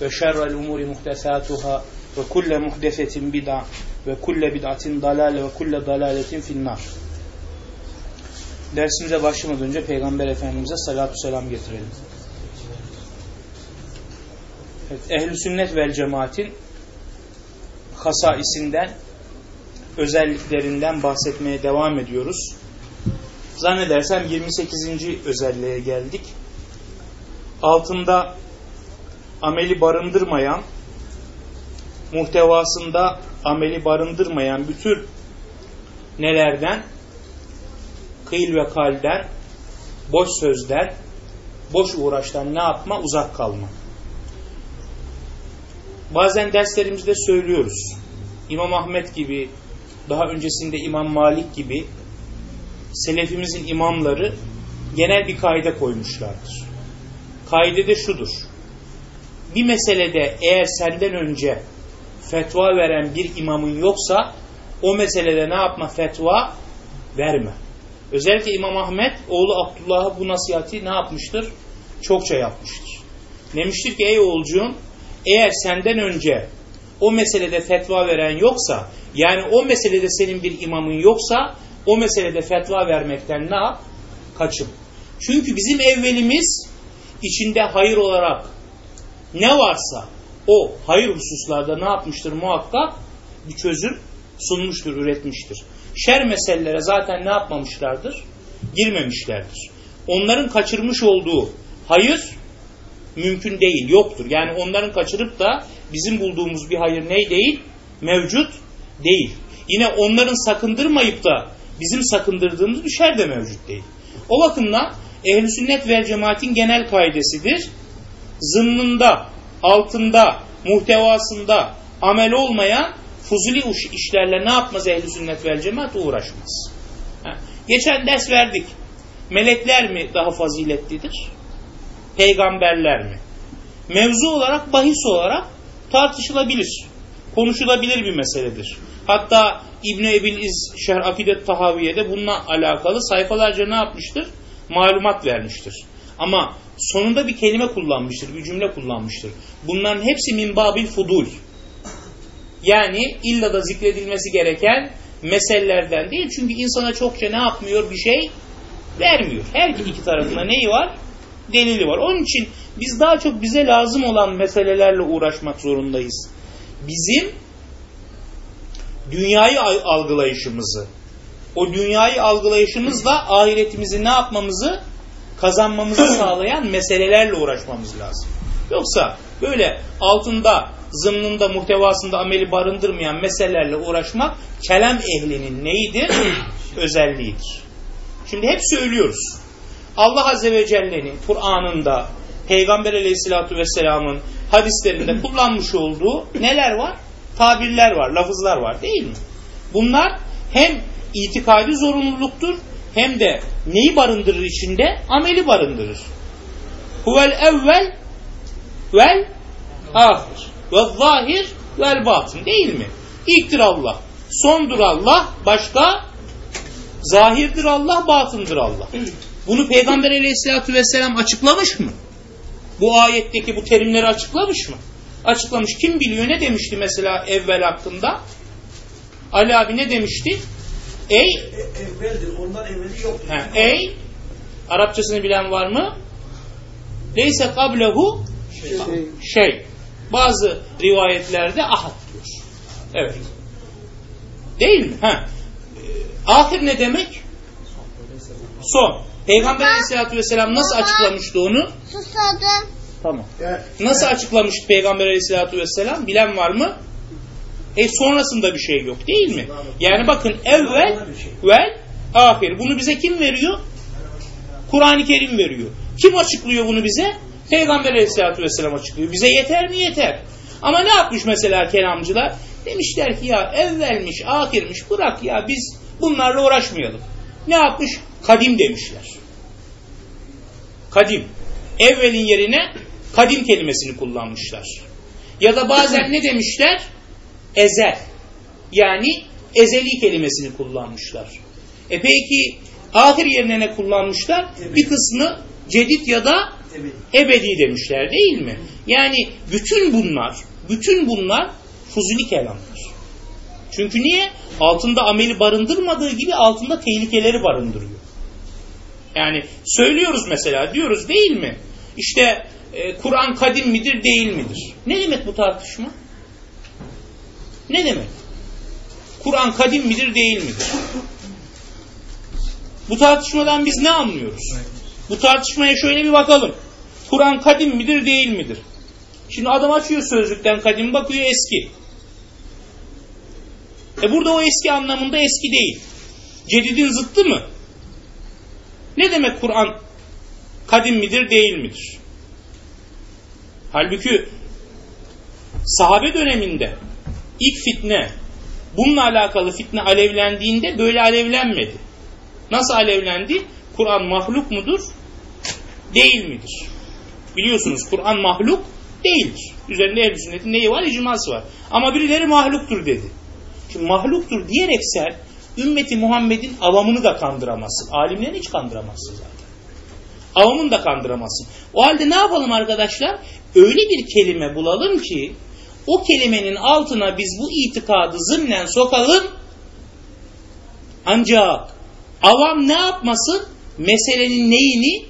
ve şerrel umuri muhtesatuhâ ve kulle muhdefetin bid'a ve kulle bid'atin dalale ve kulle dalaletin finnar. Dersimize başlamadan önce Peygamber Efendimiz'e salatu selam getirelim. Evet, ehl sünnet vel cemaatin hasaisinden, özelliklerinden bahsetmeye devam ediyoruz. Zannedersem 28. özelliğe geldik. Altında ameli barındırmayan, muhtevasında ameli barındırmayan bütün nelerden? Kıyıl ve kalden, boş sözden, boş uğraştan ne yapma? Uzak kalma. Bazen derslerimizde söylüyoruz. İmam Ahmet gibi, daha öncesinde İmam Malik gibi selefimizin imamları genel bir kaide koymuşlardır. Kaide de şudur. Bir meselede eğer senden önce fetva veren bir imamın yoksa o meselede ne yapma? Fetva verme. Özellikle İmam Ahmet oğlu Abdullah'a bu nasihati ne yapmıştır? Çokça yapmıştır. Demiştir ki ey oğulcuğum eğer senden önce o meselede fetva veren yoksa yani o meselede senin bir imamın yoksa o meselede fetva vermekten ne yap? Kaçın. Çünkü bizim evvelimiz içinde hayır olarak ne varsa o hayır hususlarda ne yapmıştır muhakkak? Bir çözüm sunmuştur, üretmiştir. Şer meselelere zaten ne yapmamışlardır? Girmemişlerdir. Onların kaçırmış olduğu hayır mümkün değil, yoktur. Yani onların kaçırıp da bizim bulduğumuz bir hayır ne değil? Mevcut değil. Yine onların sakındırmayıp da bizim sakındırdığımız bir şer de mevcut değil. O bakımdan ehl sünnet vel cemaatin genel kaidesidir. Zınnında, altında, muhtevasında amel olmayan fuzuli işlerle ne yapmaz ehl sünnet vel cemaat uğraşmaz. Ha. Geçen ders verdik. Melekler mi daha faziletlidir? Peygamberler mi? Mevzu olarak, bahis olarak tartışılabilir. Konuşulabilir bir meseledir. Hatta İbn-i Ebil İz Şer Akidet Tahaviye'de bununla alakalı sayfalarca ne yapmıştır? Malumat vermiştir. Ama sonunda bir kelime kullanmıştır, bir cümle kullanmıştır. Bunların hepsi minbabil fudul. Yani illa da zikredilmesi gereken meselelerden değil. Çünkü insana çokça ne yapmıyor? Bir şey vermiyor. Her iki tarafında neyi var? Delili var. Onun için biz daha çok bize lazım olan meselelerle uğraşmak zorundayız. Bizim dünyayı algılayışımızı, o dünyayı algılayışımızla ahiretimizi ne yapmamızı, kazanmamızı sağlayan meselelerle uğraşmamız lazım. Yoksa böyle altında, zımnında, muhtevasında ameli barındırmayan meselelerle uğraşmak kelam ehlinin neyidir? Özelliğidir. Şimdi hep söylüyoruz. Allah Azze ve Celle'nin Kur'an'ında, Peygamber Aleyhisselatü Vesselam'ın hadislerinde kullanmış olduğu neler var? tabirler var, lafızlar var değil mi? Bunlar hem itikadi zorunluluktur hem de neyi barındırır içinde? Ameli barındırır. Huvel evvel vel ahir ve zahir vel batın değil mi? İlktir Allah. Sondur Allah. Başka? Zahirdir Allah, batındır Allah. Bunu Peygamber aleyhissalatü vesselam açıklamış mı? Bu ayetteki bu terimleri açıklamış mı? açıklamış. Kim biliyor ne demişti mesela evvel hakkında? Ali abi ne demişti? Ey evveldir. Ondan evveli yoktur. He, ey Arapçasını bilen var mı? Leyse kablehu şey. şey. Bazı rivayetlerde ahad diyor. Evet. Değil mi? Ha. Ee, ahir ne demek? Son. Peygamber aleyhissalatü vesselam nasıl açıklamıştı onu? Susadım. Tamam. Nasıl açıklamıştı Peygamber aleyhissalatü vesselam? Bilen var mı? E sonrasında bir şey yok değil mi? Yani bakın evvel vel ahir. Bunu bize kim veriyor? Kur'an-ı Kerim veriyor. Kim açıklıyor bunu bize? Peygamber aleyhissalatü vesselam açıklıyor. Bize yeter mi? Yeter. Ama ne yapmış mesela kelamcılar? Demişler ki ya evvelmiş, ahirmiş bırak ya biz bunlarla uğraşmayalım. Ne yapmış? Kadim demişler. Kadim. Evvelin yerine kadim kelimesini kullanmışlar. Ya da bazen ne demişler? Ezel. Yani ezeli kelimesini kullanmışlar. E peki ahir yerine ne kullanmışlar? Bir kısmı cedid ya da ebedi demişler değil mi? Yani bütün bunlar, bütün bunlar fuzuli kelamlar. Çünkü niye? Altında ameli barındırmadığı gibi altında tehlikeleri barındırıyor. Yani söylüyoruz mesela diyoruz değil mi? İşte e, Kur'an kadim midir değil midir? Ne demek bu tartışma? Ne demek? Kur'an kadim midir değil midir? Bu tartışmadan biz ne anlıyoruz? Bu tartışmaya şöyle bir bakalım. Kur'an kadim midir değil midir? Şimdi adam açıyor sözlükten kadim bakıyor eski. E burada o eski anlamında eski değil. Cedidin zıttı mı? Ne demek Kur'an kadim midir değil midir? Halbuki sahabe döneminde ilk fitne bununla alakalı fitne alevlendiğinde böyle alevlenmedi. Nasıl alevlendi? Kur'an mahluk mudur? Değil midir? Biliyorsunuz Kur'an mahluk değildir. Üzerinde ehl sünnetin neyi var? İcması var. Ama birileri mahluktur dedi. Şimdi mahluktur diyerek sen ümmeti Muhammed'in avamını da kandıramazsın. Alimlerini hiç kandıramazsın zaten. Avamını da kandıramazsın. O halde ne yapalım arkadaşlar? Öyle bir kelime bulalım ki o kelimenin altına biz bu itikadı zımnen sokalım ancak avam ne yapmasın? Meselenin neyini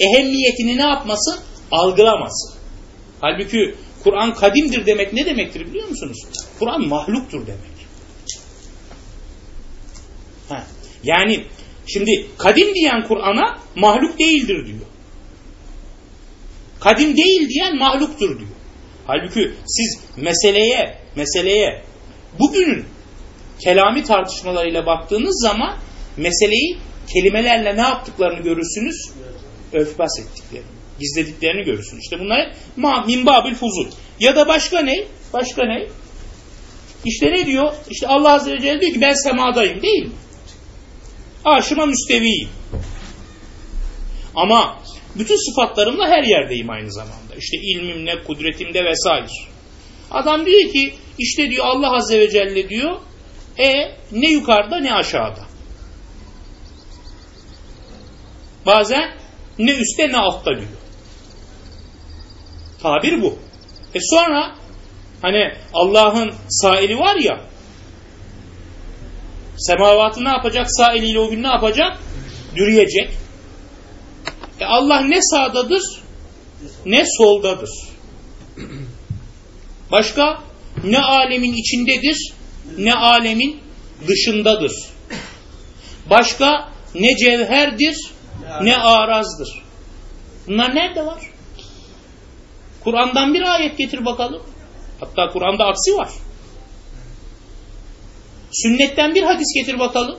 ehemmiyetini ne yapmasın? Algılamasın. Halbuki Kur'an kadimdir demek ne demektir biliyor musunuz? Kur'an mahluktur demek. Ha. Yani şimdi kadim diyen Kur'an'a mahluk değildir diyor. Kadim değil diyen mahluktur diyor. Halbuki siz meseleye, meseleye bugünün kelami tartışmalarıyla baktığınız zaman meseleyi kelimelerle ne yaptıklarını görürsünüz? Örtbas ettiklerini, gizlediklerini görürsünüz. İşte bunlar ma minbabil fuzul. Ya da başka ne? Başka ne? İşte ne diyor? İşte Allah Azze ve Celle diyor ki ben semadayım değil mi? Aşıma müsteviyim. Ama bütün sıfatlarımla her yerdeyim aynı zamanda. İşte ilmimle, kudretimde vesaire. Adam diyor ki işte diyor Allah Azze ve Celle diyor e ne yukarıda ne aşağıda. Bazen ne üstte ne altta diyor. Tabir bu. E sonra hani Allah'ın saili var ya semavatı ne yapacak? Sailiyle o gün ne yapacak? Dürüyecek. E Allah ne sağdadır ne soldadır. Başka ne alemin içindedir ne alemin dışındadır. Başka ne cevherdir ne arazdır. Bunlar nerede var? Kur'an'dan bir ayet getir bakalım. Hatta Kur'an'da aksi var. Sünnetten bir hadis getir bakalım.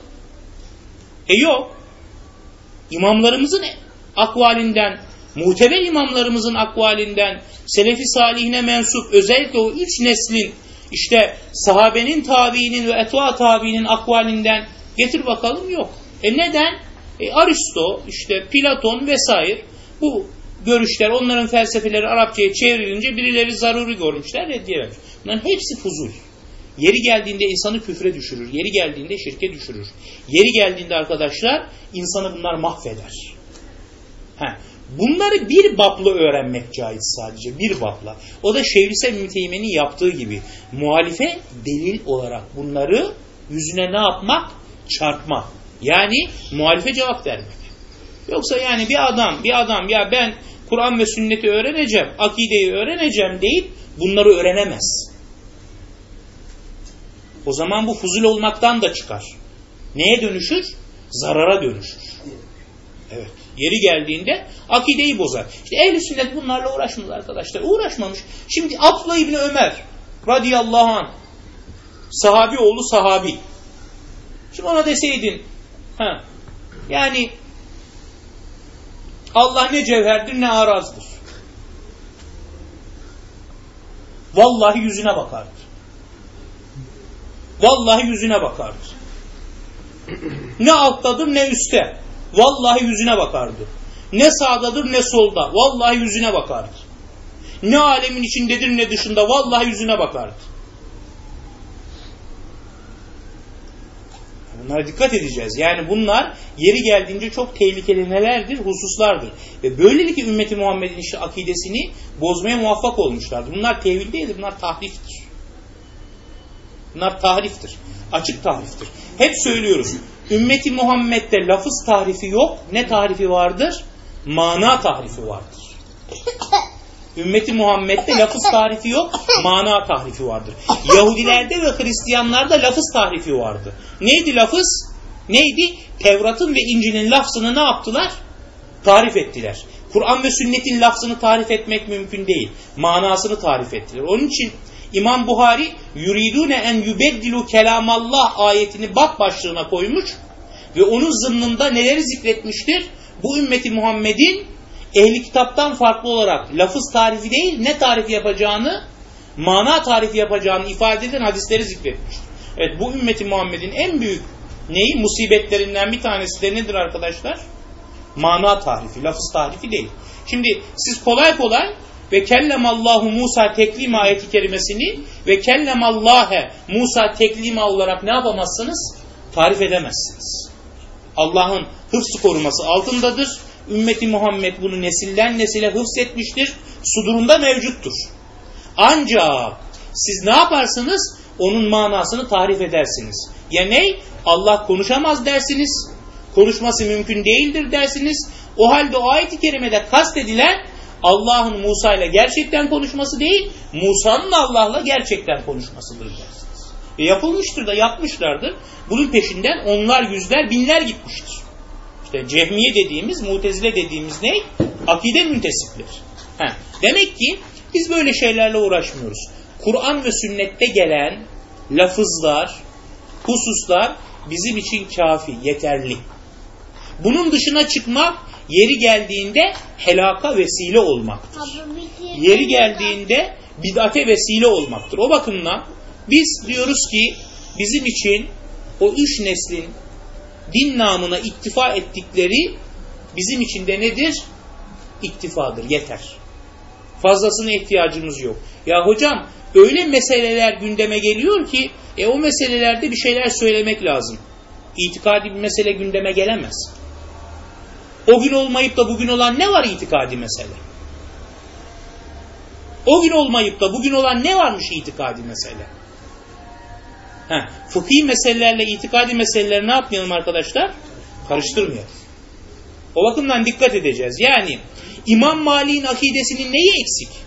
E yok. İmamlarımızın akvalinden, muteber imamlarımızın akvalinden, selefi salihine mensup, özellikle o üç neslin, işte sahabenin tabiinin ve etva tabiinin akvalinden getir bakalım yok. E neden? E Aristo, işte Platon vesaire bu görüşler, onların felsefeleri Arapçaya çevrilince birileri zaruri görmüşler, reddiyememiş. Bunların hepsi fuzul. Yeri geldiğinde insanı küfre düşürür. Yeri geldiğinde şirke düşürür. Yeri geldiğinde arkadaşlar insanı bunlar mahveder. He. Bunları bir babla öğrenmek caiz sadece. Bir babla. O da Şevrisel Müteymen'in yaptığı gibi. Muhalife delil olarak bunları yüzüne ne yapmak? Çarpmak. Yani muhalife cevap vermek. Yoksa yani bir adam, bir adam ya ben Kur'an ve sünneti öğreneceğim, akideyi öğreneceğim deyip bunları öğrenemez. O zaman bu fuzul olmaktan da çıkar. Neye dönüşür? Zarara dönüşür. Evet. Yeri geldiğinde akideyi bozar. İşte ehl sünnet bunlarla uğraşmaz arkadaşlar. Uğraşmamış. Şimdi Abdullah İbni Ömer radıyallahu anh sahabi oğlu sahabi. Şimdi ona deseydin ha, yani Allah ne cevherdir ne arazdır. Vallahi yüzüne bakardı. Vallahi yüzüne bakardı. Ne alttadır ne üstte. Vallahi yüzüne bakardı. Ne sağdadır ne solda. Vallahi yüzüne bakardı. Ne alemin içindedir ne dışında. Vallahi yüzüne bakardı. Bunlara dikkat edeceğiz. Yani bunlar yeri geldiğince çok tehlikeli nelerdir? Hususlardır. Ve böylelikle ümmeti Muhammed'in işte akidesini bozmaya muvaffak olmuşlardır. Bunlar tevhid değildir. Bunlar tahriftir. Bunlar tahriftir. Açık tahriftir. Hep söylüyoruz. Ümmeti Muhammed'de lafız tarifi yok. Ne tarifi vardır? Mana tarifi vardır. Ümmeti Muhammed'de lafız tarifi yok, mana tarifi vardır. Yahudilerde ve Hristiyanlarda lafız tarifi vardı. Neydi lafız? Neydi? Tevrat'ın ve İncil'in lafzını ne yaptılar? Tarif ettiler. Kur'an ve sünnetin lafzını tarif etmek mümkün değil. Manasını tarif ettiler. Onun için İmam Buhari yuridune en yubeddilu kelamallah ayetini bak başlığına koymuş ve onun zımnında neleri zikretmiştir? Bu ümmeti Muhammed'in ehli kitaptan farklı olarak lafız tarifi değil ne tarifi yapacağını mana tarifi yapacağını ifade eden hadisleri zikretmiştir. Evet bu ümmeti Muhammed'in en büyük neyi musibetlerinden bir tanesi de nedir arkadaşlar? Mana tarifi, lafız tarifi değil. Şimdi siz kolay kolay ve kellemallahu Musa teklim ayeti kerimesini ve kellemallâhe Musa teklima olarak ne yapamazsınız? Tarif edemezsiniz. Allah'ın hıfz koruması altındadır. Ümmeti Muhammed bunu nesilden nesile hıfz etmiştir. Sudurunda mevcuttur. Ancak siz ne yaparsınız? Onun manasını tarif edersiniz. Ya ney? Allah konuşamaz dersiniz. Konuşması mümkün değildir dersiniz. O halde o ayet-i kerimede kastedilen Allah'ın Musa ile gerçekten konuşması değil, Musa'nın Allah'la gerçekten konuşmasıdır dersiniz. Ve yapılmıştır da yapmışlardır. Bunun peşinden onlar, yüzler, binler gitmiştir. İşte cehmiye dediğimiz, mutezile dediğimiz ne? Akide müntesipleri. Ha. Demek ki biz böyle şeylerle uğraşmıyoruz. Kur'an ve sünnette gelen lafızlar, hususlar bizim için kafi, yeterli. Bunun dışına çıkmak yeri geldiğinde helaka vesile olmaktır. Yeri geldiğinde bidate vesile olmaktır. O bakımdan biz diyoruz ki bizim için o üç neslin din namına iktifa ettikleri bizim için de nedir? İktifadır, yeter. Fazlasına ihtiyacımız yok. Ya hocam öyle meseleler gündeme geliyor ki e, o meselelerde bir şeyler söylemek lazım. İtikadi bir mesele gündeme gelemez. O gün olmayıp da bugün olan ne var itikadi mesele? O gün olmayıp da bugün olan ne varmış itikadi mesele? Heh, fıkhi meselelerle itikadi meseleleri ne yapmayalım arkadaşlar? Karıştırmayalım. O bakımdan dikkat edeceğiz. Yani İmam Malik'in akidesinin neyi eksik?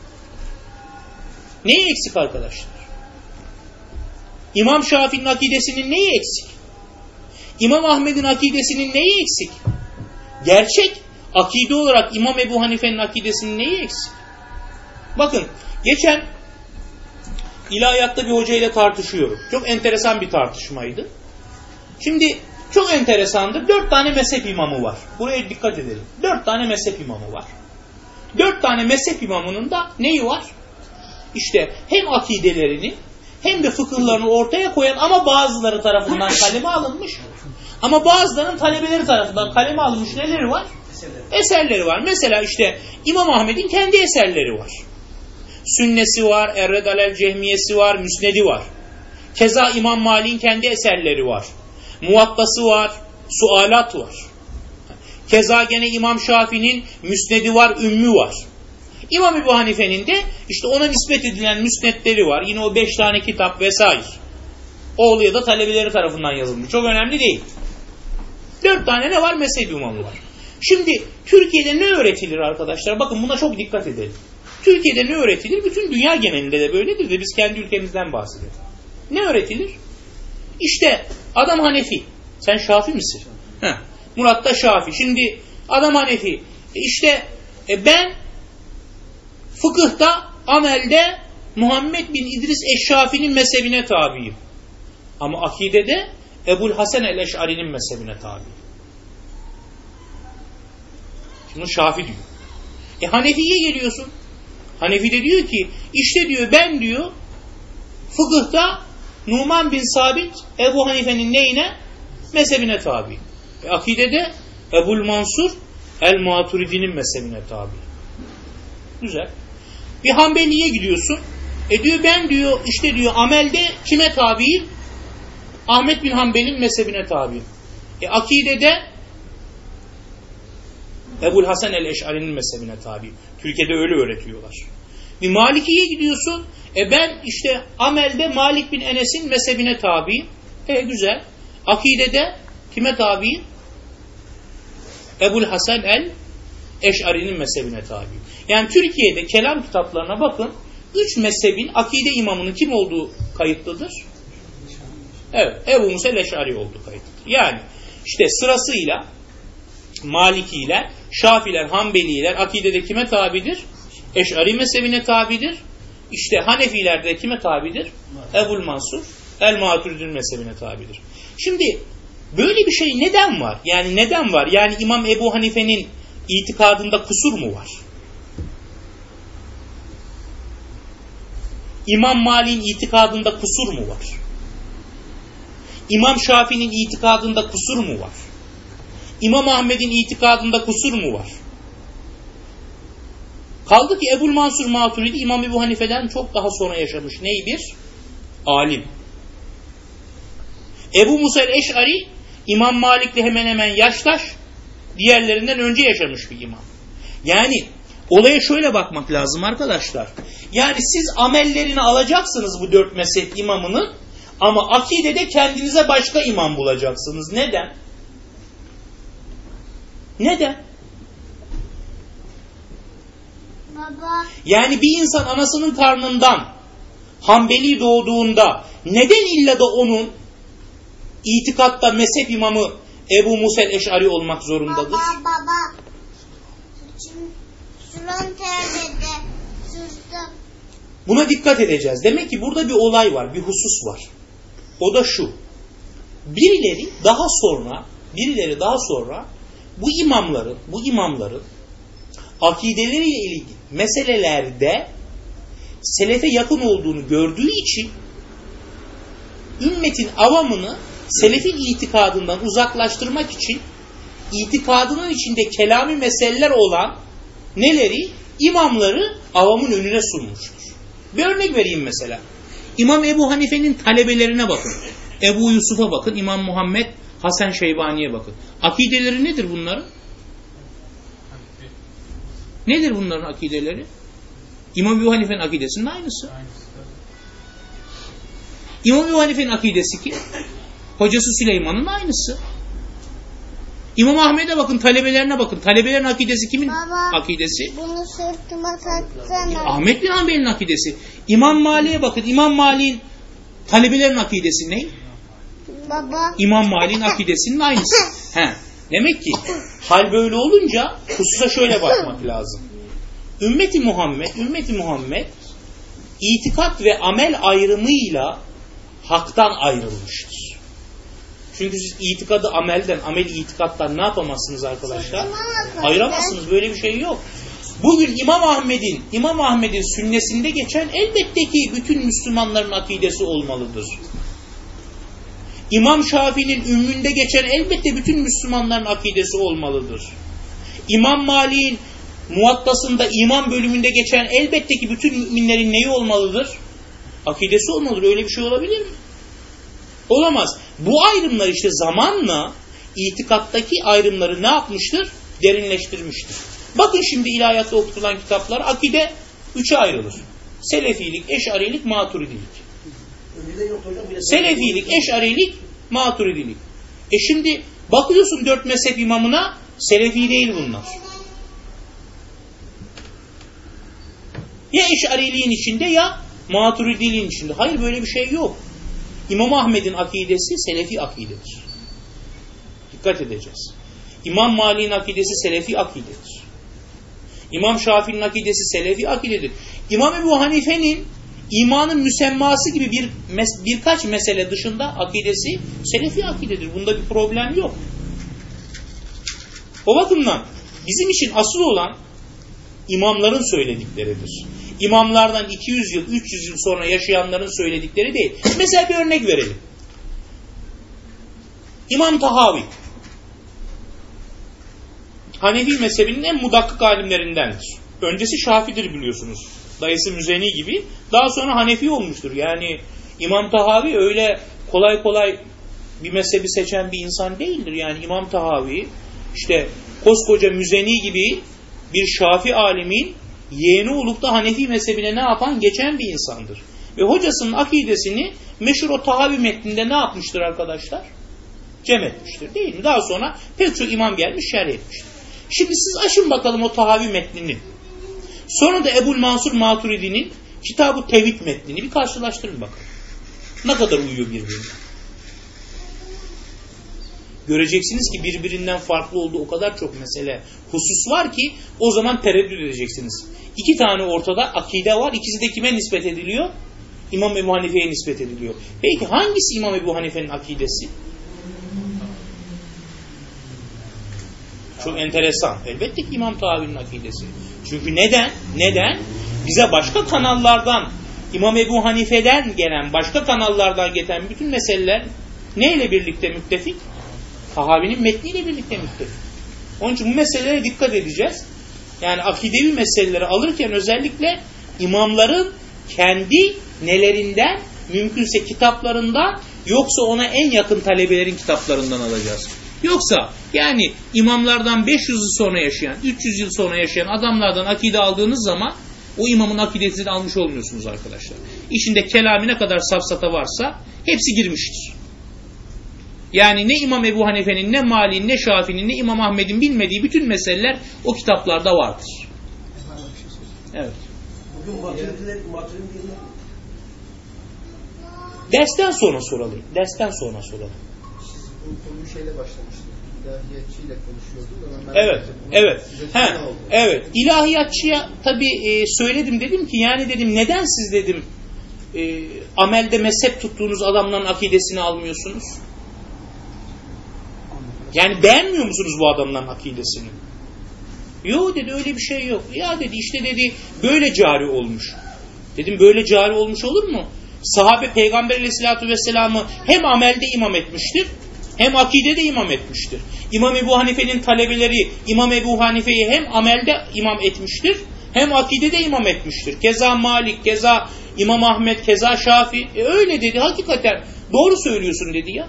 Neyi eksik arkadaşlar? İmam Şafii'nin akidesinin neyi eksik? İmam Ahmet'in akidesinin neyi eksik? Gerçek akide olarak İmam Ebu Hanife'nin akidesinin neyi eksik? Bakın geçen ilahiyatta bir hoca ile tartışıyorum. Çok enteresan bir tartışmaydı. Şimdi çok enteresandır. Dört tane mezhep imamı var. Buraya dikkat edelim. Dört tane mezhep imamı var. Dört tane mezhep imamının da neyi var? İşte hem akidelerini hem de fıkıhlarını ortaya koyan ama bazıları tarafından kaleme alınmış ama bazılarının talebeleri tarafından kaleme alınmış neleri var? Eserleri. eserleri var. Mesela işte İmam Ahmet'in kendi eserleri var. Sünnesi var, Erred Alel Cehmiyesi var, Müsnedi var. Keza İmam Malik'in kendi eserleri var. Muvattası var, Sualat var. Keza gene İmam Şafii'nin Müsnedi var, Ümmü var. İmam Ebu Hanife'nin de işte ona nispet edilen müsnetleri var. Yine o beş tane kitap vesaire. Oğlu ya da talebeleri tarafından yazılmış. Çok önemli değil. Dört tane ne var? Mezhep imamı var. Şimdi Türkiye'de ne öğretilir arkadaşlar? Bakın buna çok dikkat edelim. Türkiye'de ne öğretilir? Bütün dünya genelinde de böyledir de biz kendi ülkemizden bahsedelim. Ne öğretilir? İşte adam Hanefi. Sen Şafi misin? Heh. Murat da Şafi. Şimdi adam Hanefi. E işte e ben fıkıhta, amelde Muhammed bin İdris Eşşafi'nin mezhebine tabiyim. Ama akidede Ebul Hasan el-Eş'ari'nin mezhebine tabiyim. Bunu Şafi diyor. E Hanefi'ye geliyorsun. Hanefi de diyor ki işte diyor ben diyor fıkıhta Numan bin Sabit Ebu Hanife'nin neyine? Mezhebine tabi. E, akidede Ebul Mansur El Maturidi'nin mezhebine tabi. Güzel. Bir Hanbeli'ye gidiyorsun. E diyor ben diyor işte diyor amelde kime tabiyim? Ahmet bin Hanbel'in mezhebine tabiyim. E akidede Ebul Hasan el-Eş'ari'nin mezhebine tabi. Türkiye'de öyle öğretiyorlar. Bir Maliki'ye gidiyorsun. E ben işte amelde Malik bin Enes'in mezhebine tabi. E güzel. Akidede kime tabi? Ebul Hasan el Eş'ari'nin mezhebine tabi. Yani Türkiye'de kelam kitaplarına bakın. Üç mezhebin akide imamının kim olduğu kayıtlıdır? Evet. Ebu Musa el-Eş'ari olduğu kayıtlıdır. Yani işte sırasıyla Malikiler, Şafiler, Hanbeliler akidede kime tabidir? Eş'ari mezhebine tabidir. İşte Hanefiler de kime tabidir? Ebul Mansur, El Maturidin mezhebine tabidir. Şimdi böyle bir şey neden var? Yani neden var? Yani İmam Ebu Hanife'nin itikadında kusur mu var? İmam Malik'in itikadında kusur mu var? İmam Şafii'nin itikadında kusur mu var? İmam Ahmet'in itikadında kusur mu var? Kaldı ki Ebul Mansur Maturidi İmam Ebu Hanife'den çok daha sonra yaşamış. Ney bir? Alim. Ebu Musa el-Eş'ari İmam Malik'le hemen hemen yaştaş, diğerlerinden önce yaşamış bir imam. Yani olaya şöyle bakmak lazım arkadaşlar. Yani siz amellerini alacaksınız bu dört mezhep imamının ama akidede kendinize başka imam bulacaksınız. Neden? Neden? Baba. Yani bir insan anasının karnından Hanbeli doğduğunda neden illa da onun itikatta mezhep imamı Ebu Musel Eş'ari olmak zorundadır? Baba baba. Şuran terledi. Sustum. Buna dikkat edeceğiz. Demek ki burada bir olay var, bir husus var. O da şu. Birileri daha sonra, birileri daha sonra bu imamların, bu imamların akideleriyle ilgili meselelerde selefe yakın olduğunu gördüğü için ümmetin avamını selefin itikadından uzaklaştırmak için itikadının içinde kelami meseleler olan neleri? imamları avamın önüne sunmuştur. Bir örnek vereyim mesela. İmam Ebu Hanife'nin talebelerine bakın. Ebu Yusuf'a bakın. İmam Muhammed Hasan Şeybani'ye bakın. Akideleri nedir bunların? Nedir bunların akideleri? İmam Ebu Hanife'nin akidesinin aynısı. İmam Ebu Hanife'nin akidesi ki hocası Süleyman'ın aynısı. İmam Ahmet'e bakın, talebelerine bakın. Talebelerin akidesi kimin Baba. akidesi? Bunu sırtıma taksana. Ahmet bin Hanbel'in akidesi. İmam Malik'e bakın. İmam Malik'in talebelerin akidesi ne? Baba. İmam Malik'in akidesinin aynısı. He. Demek ki hal böyle olunca hususa şöyle bakmak lazım. Ümmeti Muhammed, ümmeti Muhammed itikat ve amel ayrımıyla haktan ayrılmıştır. Çünkü siz itikadı amelden, ameli itikattan ne yapamazsınız arkadaşlar? Ayıramazsınız. Böyle bir şey yok. Bugün İmam Ahmed'in İmam Ahmed'in sünnesinde geçen elbette ki bütün Müslümanların akidesi olmalıdır. İmam Şafii'nin ümmünde geçen elbette bütün Müslümanların akidesi olmalıdır. İmam Malik'in muvattasında iman bölümünde geçen elbette ki bütün müminlerin neyi olmalıdır? Akidesi olmalıdır. Öyle bir şey olabilir mi? Olamaz. Bu ayrımlar işte zamanla itikattaki ayrımları ne yapmıştır? Derinleştirmiştir. Bakın şimdi ilahiyatta okutulan kitaplar akide üçe ayrılır. Selefilik, eşarilik, maturidilik. Selefilik, eşarilik, maturidilik. E şimdi bakıyorsun dört mezhep imamına Selefi değil bunlar. Ya Eş'ariliğin içinde ya Maturidiliğin içinde. Hayır böyle bir şey yok. İmam Ahmed'in akidesi Selefi akidedir. Dikkat edeceğiz. İmam Malik'in akidesi Selefi akidedir. İmam Şafii'nin akidesi Selefi akidedir. İmam Ebu Hanife'nin imanın müsemması gibi bir birkaç mesele dışında akidesi Selefi akidedir. Bunda bir problem yok. O bakımdan bizim için asıl olan imamların söyledikleridir. İmamlardan 200 yıl, 300 yıl sonra yaşayanların söyledikleri değil. Mesela bir örnek verelim. İmam Tahavi. Hanefi mezhebinin en mudakkık alimlerindendir. Öncesi Şafidir biliyorsunuz. Dayısı Müzeni gibi. Daha sonra Hanefi olmuştur. Yani İmam Tahavi öyle kolay kolay bir mezhebi seçen bir insan değildir. Yani İmam Tahavi işte koskoca Müzeni gibi bir Şafi alimin yeğeni olup da Hanefi mezhebine ne yapan? Geçen bir insandır. Ve hocasının akidesini meşhur o Tahavi metninde ne yapmıştır arkadaşlar? Cem etmiştir değil mi? Daha sonra pek çok imam gelmiş şerh etmiştir. Şimdi siz açın bakalım o Tahavi metnini. Sonra da Ebul Mansur Maturidi'nin Kitab-ı Tevhid metnini bir karşılaştırın bakalım. Ne kadar uyuyor birbirine. Göreceksiniz ki birbirinden farklı olduğu o kadar çok mesele, husus var ki o zaman tereddüt edeceksiniz. İki tane ortada akide var. İkisi de kime nispet ediliyor? İmam Ebu Hanife'ye nispet ediliyor. Peki hangisi İmam Ebu Hanife'nin akidesi? Çok enteresan. Elbette ki İmam Tahavi'nin akidesi. Çünkü neden? Neden? Bize başka kanallardan, İmam Ebu Hanife'den gelen, başka kanallardan gelen bütün meseleler neyle birlikte müttefik? Tahavi'nin metniyle birlikte müttefik. Onun için bu meselelere dikkat edeceğiz. Yani akidevi meseleleri alırken özellikle imamların kendi nelerinden, mümkünse kitaplarından, yoksa ona en yakın talebelerin kitaplarından alacağız. Yoksa yani imamlardan 500 yıl sonra yaşayan, 300 yıl sonra yaşayan adamlardan akide aldığınız zaman o imamın akidesini almış olmuyorsunuz arkadaşlar. İçinde kelami ne kadar safsata varsa hepsi girmiştir. Yani ne İmam Ebu Hanife'nin, ne Malik'in, ne Şafii'nin, ne İmam Ahmet'in bilmediği bütün meseleler o kitaplarda vardır. Evet. Bugün maturidiler, maturidiler Dersten sonra soralım. Dersten sonra soralım. Siz bu konuyu şeyle başlamıştınız. İlahiyatçıyla Evet, evet. Oldu? evet. İlahiyatçıya tabii e, söyledim dedim ki yani dedim neden siz dedim e, amelde mezhep tuttuğunuz adamların akidesini almıyorsunuz? Yani beğenmiyor musunuz bu adamların akidesini? Yok dedi öyle bir şey yok. Ya dedi işte dedi böyle cari olmuş. Dedim böyle cari olmuş olur mu? Sahabe Peygamber aleyhissalatü vesselam'ı hem amelde imam etmiştir hem akidede imam etmiştir. İmam Ebu Hanife'nin talebeleri İmam Ebu Hanife'yi hem amelde imam etmiştir hem akidede imam etmiştir. Keza Malik, keza İmam Ahmet, keza Şafi. E öyle dedi hakikaten. Doğru söylüyorsun dedi ya.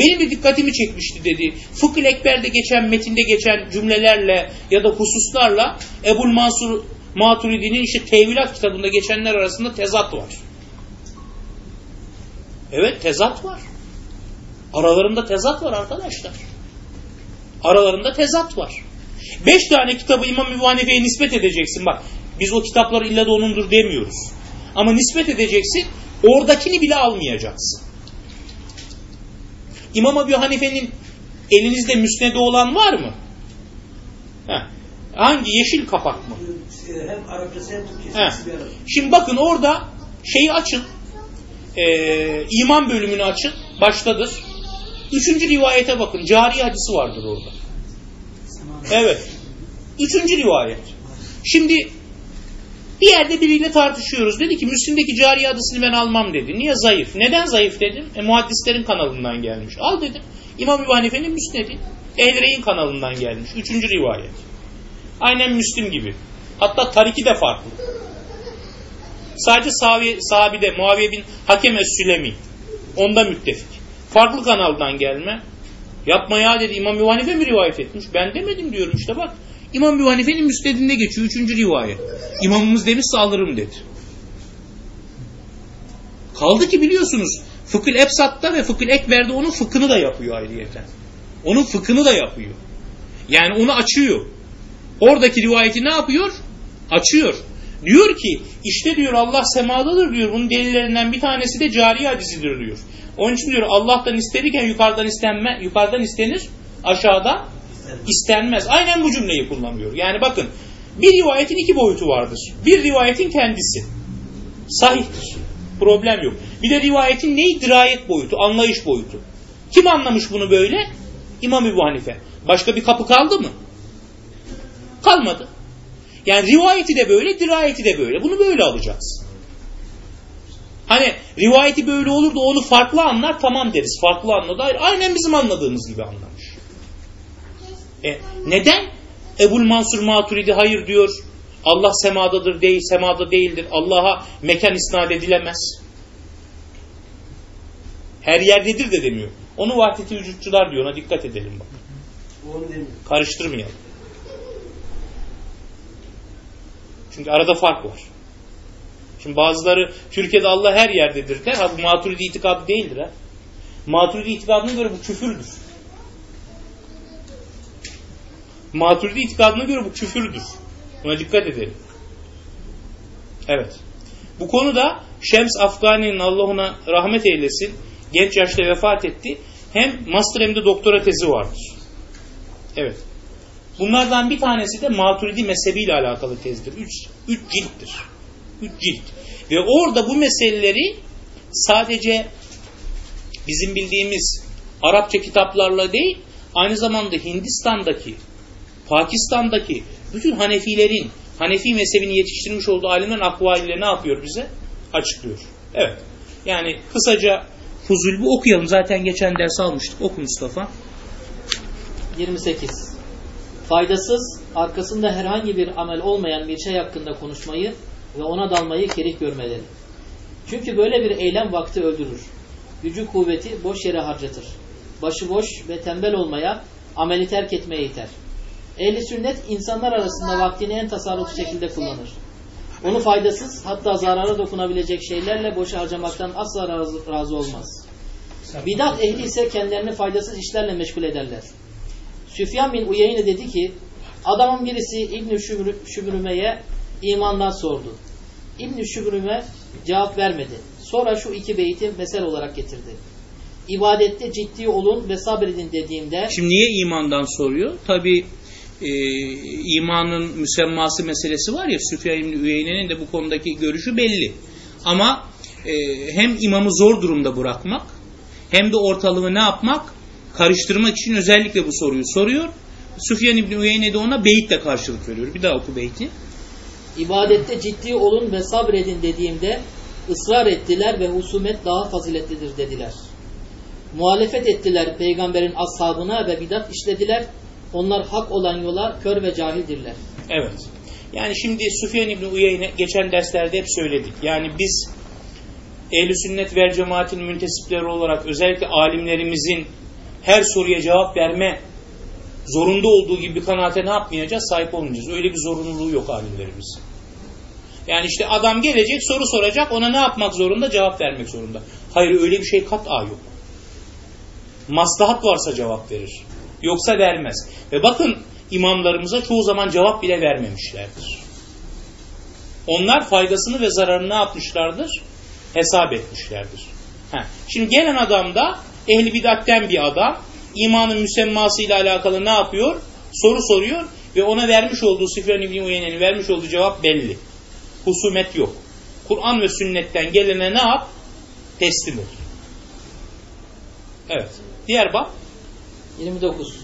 Benim de dikkatimi çekmişti dedi. Fıkıh Ekber'de geçen, metinde geçen cümlelerle ya da hususlarla Ebul Mansur Maturidi'nin işte Tevilat kitabında geçenler arasında tezat var. Evet tezat var. Aralarında tezat var arkadaşlar. Aralarında tezat var. Beş tane kitabı İmam Ebu nispet edeceksin. Bak biz o kitapları illa da onundur demiyoruz. Ama nispet edeceksin. Oradakini bile almayacaksın. İmam Ebu Hanife'nin elinizde müsnede olan var mı? Heh. Hangi? Yeşil kapak mı? hem Arapçası hem Türkçesi. Bir. Şimdi bakın orada şeyi açın. Ee, iman bölümünü açın. Baştadır. Üçüncü rivayete bakın. Cari hadisi vardır orada. Evet. Üçüncü rivayet. Şimdi bir yerde biriyle tartışıyoruz. Dedi ki Müslim'deki cari hadisini ben almam dedi. Niye zayıf? Neden zayıf dedim. E, muhaddislerin kanalından gelmiş. Al dedim. İmam İbn Hanife'nin Müsned'i. Ehl-i kanalından gelmiş. Üçüncü rivayet. Aynen Müslim gibi. Hatta tariki de farklı. Sadece sahabi, sahabide Muaviye bin Hakem Es-Sülemi. Onda müttefik. Farklı kanaldan gelme. Yapma ya dedi İmam Ebu Hanife mi rivayet etmiş? Ben demedim diyorum işte bak. İmam Ebu Hanife'nin müstedinde geçiyor. Üçüncü rivayet. İmamımız demişse alırım dedi. Kaldı ki biliyorsunuz Fıkıh Ebsat'ta ve Fıkıh Ekber'de onun fıkhını da yapıyor ayrıyeten. Onun fıkhını da yapıyor. Yani onu açıyor. Oradaki rivayeti ne yapıyor? Açıyor. Diyor ki işte diyor Allah semadadır diyor. Bunun delillerinden bir tanesi de cari hadisidir diyor. Onun için diyor Allah'tan isterirken yukarıdan istenme, yukarıdan istenir, aşağıda istenmez. Aynen bu cümleyi kullanıyor. Yani bakın bir rivayetin iki boyutu vardır. Bir rivayetin kendisi. Sahihtir. Problem yok. Bir de rivayetin neyi? Dirayet boyutu, anlayış boyutu. Kim anlamış bunu böyle? İmam Ebu Hanife. Başka bir kapı kaldı mı? Kalmadı. Yani rivayeti de böyle, dirayeti de böyle. Bunu böyle alacağız. Hani rivayeti böyle olur da onu farklı anlar tamam deriz. Farklı anladı. Hayır, aynen bizim anladığımız gibi anlamış. E, neden? Ebul Mansur Maturidi hayır diyor. Allah semadadır değil, semada değildir. Allah'a mekan isnat edilemez. Her yerdedir de demiyor. Onu vahdeti vücutçular diyor. Ona dikkat edelim bak. Karıştırmayalım. Çünkü arada fark var. Şimdi bazıları Türkiye'de Allah her yerdedir der. Ha bu maturidi itikadı değildir ha. Maturidi itikadına göre bu küfürdür. Maturidi itikadına göre bu küfürdür. Buna dikkat edelim. Evet. Bu konuda Şems Afgani'nin Allah rahmet eylesin genç yaşta vefat etti. Hem master hem de doktora tezi vardır. Evet. Bunlardan bir tanesi de Maturidi mezhebiyle alakalı tezdir. Üç, üç cilttir. Üç cilt. Ve orada bu meseleleri sadece bizim bildiğimiz Arapça kitaplarla değil, aynı zamanda Hindistan'daki, Pakistan'daki bütün Hanefilerin, Hanefi mezhebini yetiştirmiş olduğu alimlerin akvaliyle ne yapıyor bize? Açıklıyor. Evet. Yani kısaca Fuzul bu okuyalım. Zaten geçen ders almıştık. Oku Mustafa. 28. Faydasız, arkasında herhangi bir amel olmayan bir şey hakkında konuşmayı ve ona dalmayı kerih görmeleri. Çünkü böyle bir eylem vakti öldürür. Gücü kuvveti boş yere harcatır. Başıboş ve tembel olmaya, ameli terk etmeye iter. Ehli sünnet insanlar arasında vaktini en tasarruflu şekilde kullanır. Onu faydasız hatta zarara dokunabilecek şeylerle boş harcamaktan asla razı, razı olmaz. Bidat ehli ise kendilerini faydasız işlerle meşgul ederler. Süfyan bin Uyeyne dedi ki adamın birisi İbn-i Şübrüme'ye imandan sordu. İbn-i Şübrüme cevap vermedi. Sonra şu iki beyti mesel olarak getirdi. İbadette ciddi olun ve sabredin dediğimde Şimdi niye imandan soruyor? Tabi e, imanın müsemması meselesi var ya Süfyan İbni Üyeyne'nin de bu konudaki görüşü belli. Ama e, hem imamı zor durumda bırakmak hem de ortalığı ne yapmak? Karıştırmak için özellikle bu soruyu soruyor. Süfyan İbni Üyeyne de ona beyitle karşılık veriyor. Bir daha oku beyti. İbadette ciddi olun ve sabredin dediğimde ısrar ettiler ve husumet daha faziletlidir dediler. Muhalefet ettiler peygamberin ashabına ve bidat işlediler. Onlar hak olan yola kör ve cahildirler. Evet. Yani şimdi Süfyan İbni Uyeyne geçen derslerde hep söyledik. Yani biz ehl sünnet ve cemaatin müntesipleri olarak özellikle alimlerimizin her soruya cevap verme zorunda olduğu gibi bir kanaate ne yapmayacağız? Sahip olmayacağız. Öyle bir zorunluluğu yok alimlerimiz. Yani işte adam gelecek soru soracak ona ne yapmak zorunda? Cevap vermek zorunda. Hayır öyle bir şey kat'a yok. Maslahat varsa cevap verir. Yoksa vermez. Ve bakın imamlarımıza çoğu zaman cevap bile vermemişlerdir. Onlar faydasını ve zararını ne yapmışlardır? Hesap etmişlerdir. Heh. Şimdi gelen adam da ehli bidatten bir adam imanın müsemması ile alakalı ne yapıyor? Soru soruyor ve ona vermiş olduğu Süfyan İbni Uyeyne'nin vermiş olduğu cevap belli. Husumet yok. Kur'an ve sünnetten gelene ne yap? Teslim ol. Evet. Diğer bak. 29.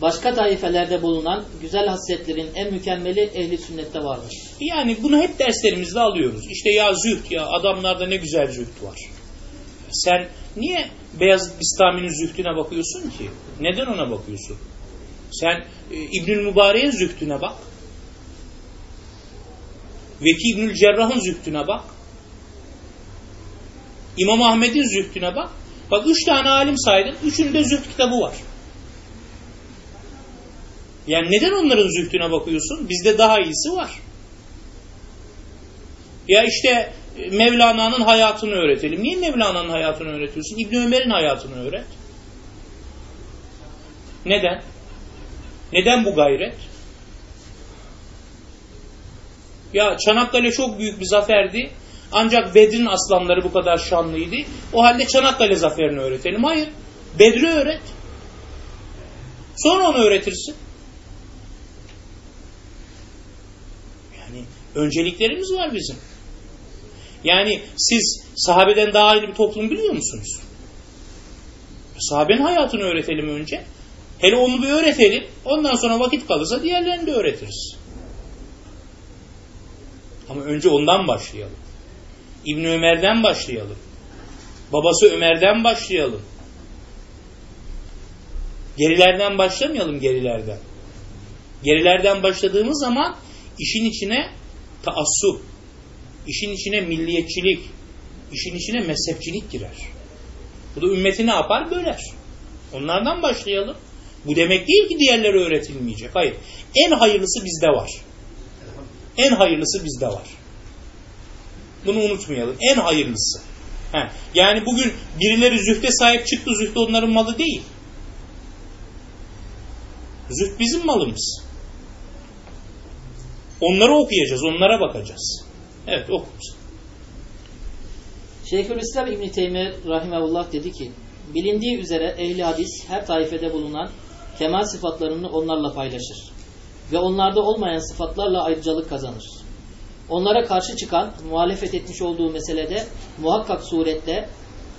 Başka taifelerde bulunan güzel hasletlerin en mükemmeli ehli sünnette vardır. Yani bunu hep derslerimizde alıyoruz. İşte ya züht ya adamlarda ne güzel züht var. Sen niye Beyazıt Bistami'nin zühtüne bakıyorsun ki? Neden ona bakıyorsun? Sen e, İbnül Mübarek'in zühtüne bak. Veki İbnül Cerrah'ın zühtüne bak. İmam Ahmet'in zühtüne bak. Bak üç tane alim saydın. Üçünde züht kitabı var. Yani neden onların zühtüne bakıyorsun? Bizde daha iyisi var. Ya işte Mevlana'nın hayatını öğretelim. Niye Mevlana'nın hayatını öğretiyorsun? İbni Ömer'in hayatını öğret. Neden? Neden bu gayret? Ya Çanakkale çok büyük bir zaferdi. Ancak Bedir'in aslanları bu kadar şanlıydı. O halde Çanakkale zaferini öğretelim. Hayır. Bedri öğret. Sonra onu öğretirsin. Yani önceliklerimiz var bizim. Yani siz sahabeden daha ayrı bir toplum biliyor musunuz? Sahabenin hayatını öğretelim önce. Hele onu bir öğretelim. Ondan sonra vakit kalırsa diğerlerini de öğretiriz. Ama önce ondan başlayalım. İbn Ömer'den başlayalım. Babası Ömer'den başlayalım. Gerilerden başlamayalım gerilerden. Gerilerden başladığımız zaman işin içine taassup, işin içine milliyetçilik, işin içine mezhepçilik girer. Bu da ümmeti ne yapar? Böler. Onlardan başlayalım. Bu demek değil ki diğerleri öğretilmeyecek. Hayır. En hayırlısı bizde var. En hayırlısı bizde var. Bunu unutmayalım. En hayırlısı. He. Yani bugün birileri zühde sahip çıktı. Zühde onların malı değil. Zühd bizim malımız. Onları okuyacağız. Onlara bakacağız. Evet okuruz. Şeyhülislam İbn Teymiye rahimehullah dedi ki: Bilindiği üzere ehli hadis her taifede bulunan kemal sıfatlarını onlarla paylaşır ve onlarda olmayan sıfatlarla ayrıcalık kazanır. Onlara karşı çıkan, muhalefet etmiş olduğu meselede muhakkak suretle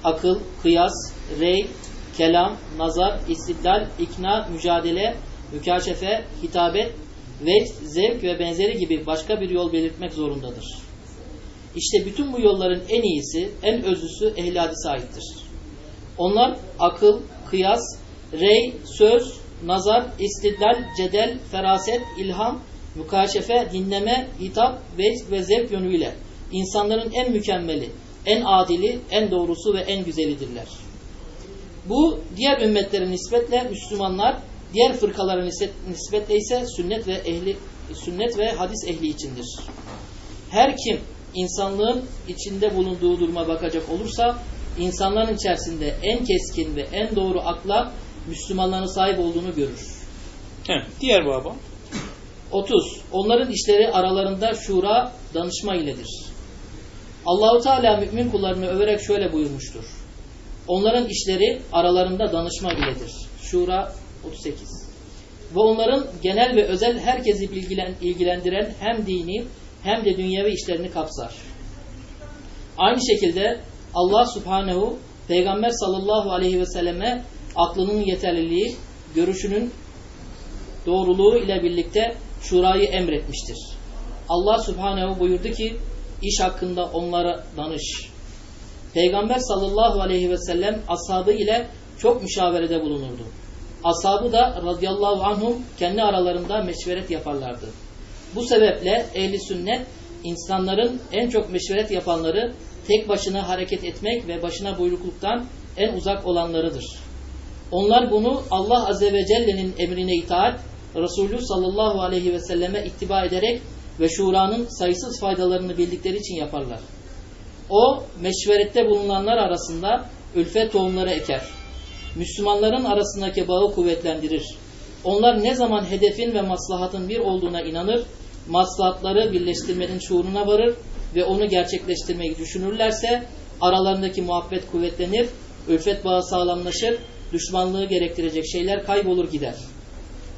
akıl, kıyas, rey, kelam, nazar, istidlal, ikna, mücadele, mükaşefe, hitabet, vecd, zevk ve benzeri gibi başka bir yol belirtmek zorundadır. İşte bütün bu yolların en iyisi, en özlüsü ehli hadise aittir. Onlar akıl, kıyas, rey, söz, nazar, istidlal, cedel, feraset, ilham, mükaşefe, dinleme, hitap, vecd ve zevk yönüyle insanların en mükemmeli, en adili, en doğrusu ve en güzelidirler. Bu diğer ümmetlere nispetle Müslümanlar, diğer fırkalara nispetle ise sünnet ve ehli sünnet ve hadis ehli içindir. Her kim insanlığın içinde bulunduğu duruma bakacak olursa insanların içerisinde en keskin ve en doğru akla Müslümanların sahip olduğunu görür. He, diğer baba. 30. Onların işleri aralarında şura, danışma iledir. Allahu Teala mümin kullarını överek şöyle buyurmuştur. Onların işleri aralarında danışma iledir. Şura 38. Ve onların genel ve özel herkesi bilgilen, ilgilendiren hem dini hem de dünyevi işlerini kapsar. Aynı şekilde Allah Subhanehu Peygamber sallallahu aleyhi ve selleme aklının yeterliliği, görüşünün doğruluğu ile birlikte şurayı emretmiştir. Allah Subhanehu buyurdu ki iş hakkında onlara danış. Peygamber sallallahu aleyhi ve sellem ashabı ile çok müşaverede bulunurdu. Ashabı da radıyallahu anhum kendi aralarında meşveret yaparlardı. Bu sebeple ehli sünnet insanların en çok meşveret yapanları tek başına hareket etmek ve başına buyrukluktan en uzak olanlarıdır. Onlar bunu Allah Azze ve Celle'nin emrine itaat, Resulü sallallahu aleyhi ve selleme ittiba ederek ve şuranın sayısız faydalarını bildikleri için yaparlar. O meşverette bulunanlar arasında ülfet tohumları eker. Müslümanların arasındaki bağı kuvvetlendirir. Onlar ne zaman hedefin ve maslahatın bir olduğuna inanır, maslahatları birleştirmenin şuuruna varır ve onu gerçekleştirmeyi düşünürlerse aralarındaki muhabbet kuvvetlenir, ülfet bağı sağlamlaşır, düşmanlığı gerektirecek şeyler kaybolur gider.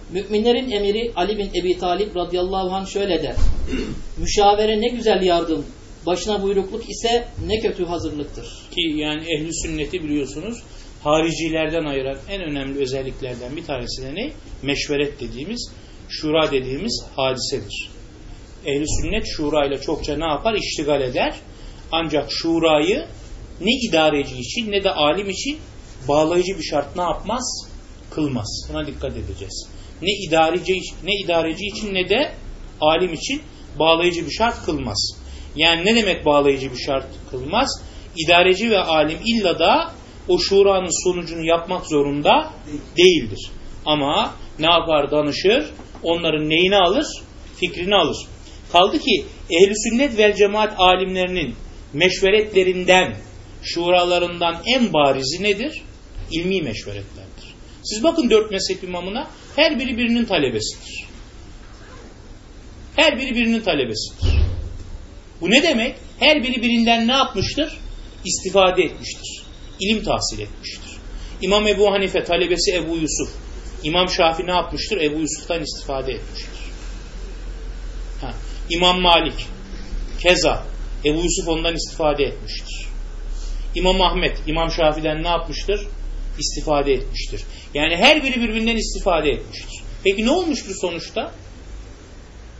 Müminlerin emiri Ali bin Ebi Talip radıyallahu anh şöyle der. Müşavere ne güzel yardım, başına buyrukluk ise ne kötü hazırlıktır. Ki yani ehli sünneti biliyorsunuz haricilerden ayıran en önemli özelliklerden bir tanesi de ne? Meşveret dediğimiz, şura dediğimiz hadisedir. Ehli sünnet şura ile çokça ne yapar? İştigal eder. Ancak şurayı ne idareci için ne de alim için bağlayıcı bir şart ne yapmaz? Kılmaz. Buna dikkat edeceğiz. Ne idareci, ne idareci için ne de alim için bağlayıcı bir şart kılmaz. Yani ne demek bağlayıcı bir şart kılmaz? İdareci ve alim illa da o şuranın sonucunu yapmak zorunda değildir. Ama ne yapar danışır? Onların neyini alır? Fikrini alır. Kaldı ki ehli sünnet vel cemaat alimlerinin meşveretlerinden, şuralarından en barizi nedir? İlmi meşveretlerdir. Siz bakın dört mezhep imamına her biri birinin talebesidir. Her biri birinin talebesidir. Bu ne demek? Her biri birinden ne yapmıştır? İstifade etmiştir. İlim tahsil etmiştir. İmam Ebu Hanife talebesi Ebu Yusuf. İmam Şafi ne yapmıştır? Ebu Yusuf'tan istifade etmiştir. Ha. İmam Malik keza Ebu Yusuf ondan istifade etmiştir. İmam Ahmet İmam Şafi'den ne yapmıştır? İstifade etmiştir. Yani her biri birbirinden istifade etmiştir. Peki ne olmuştur sonuçta?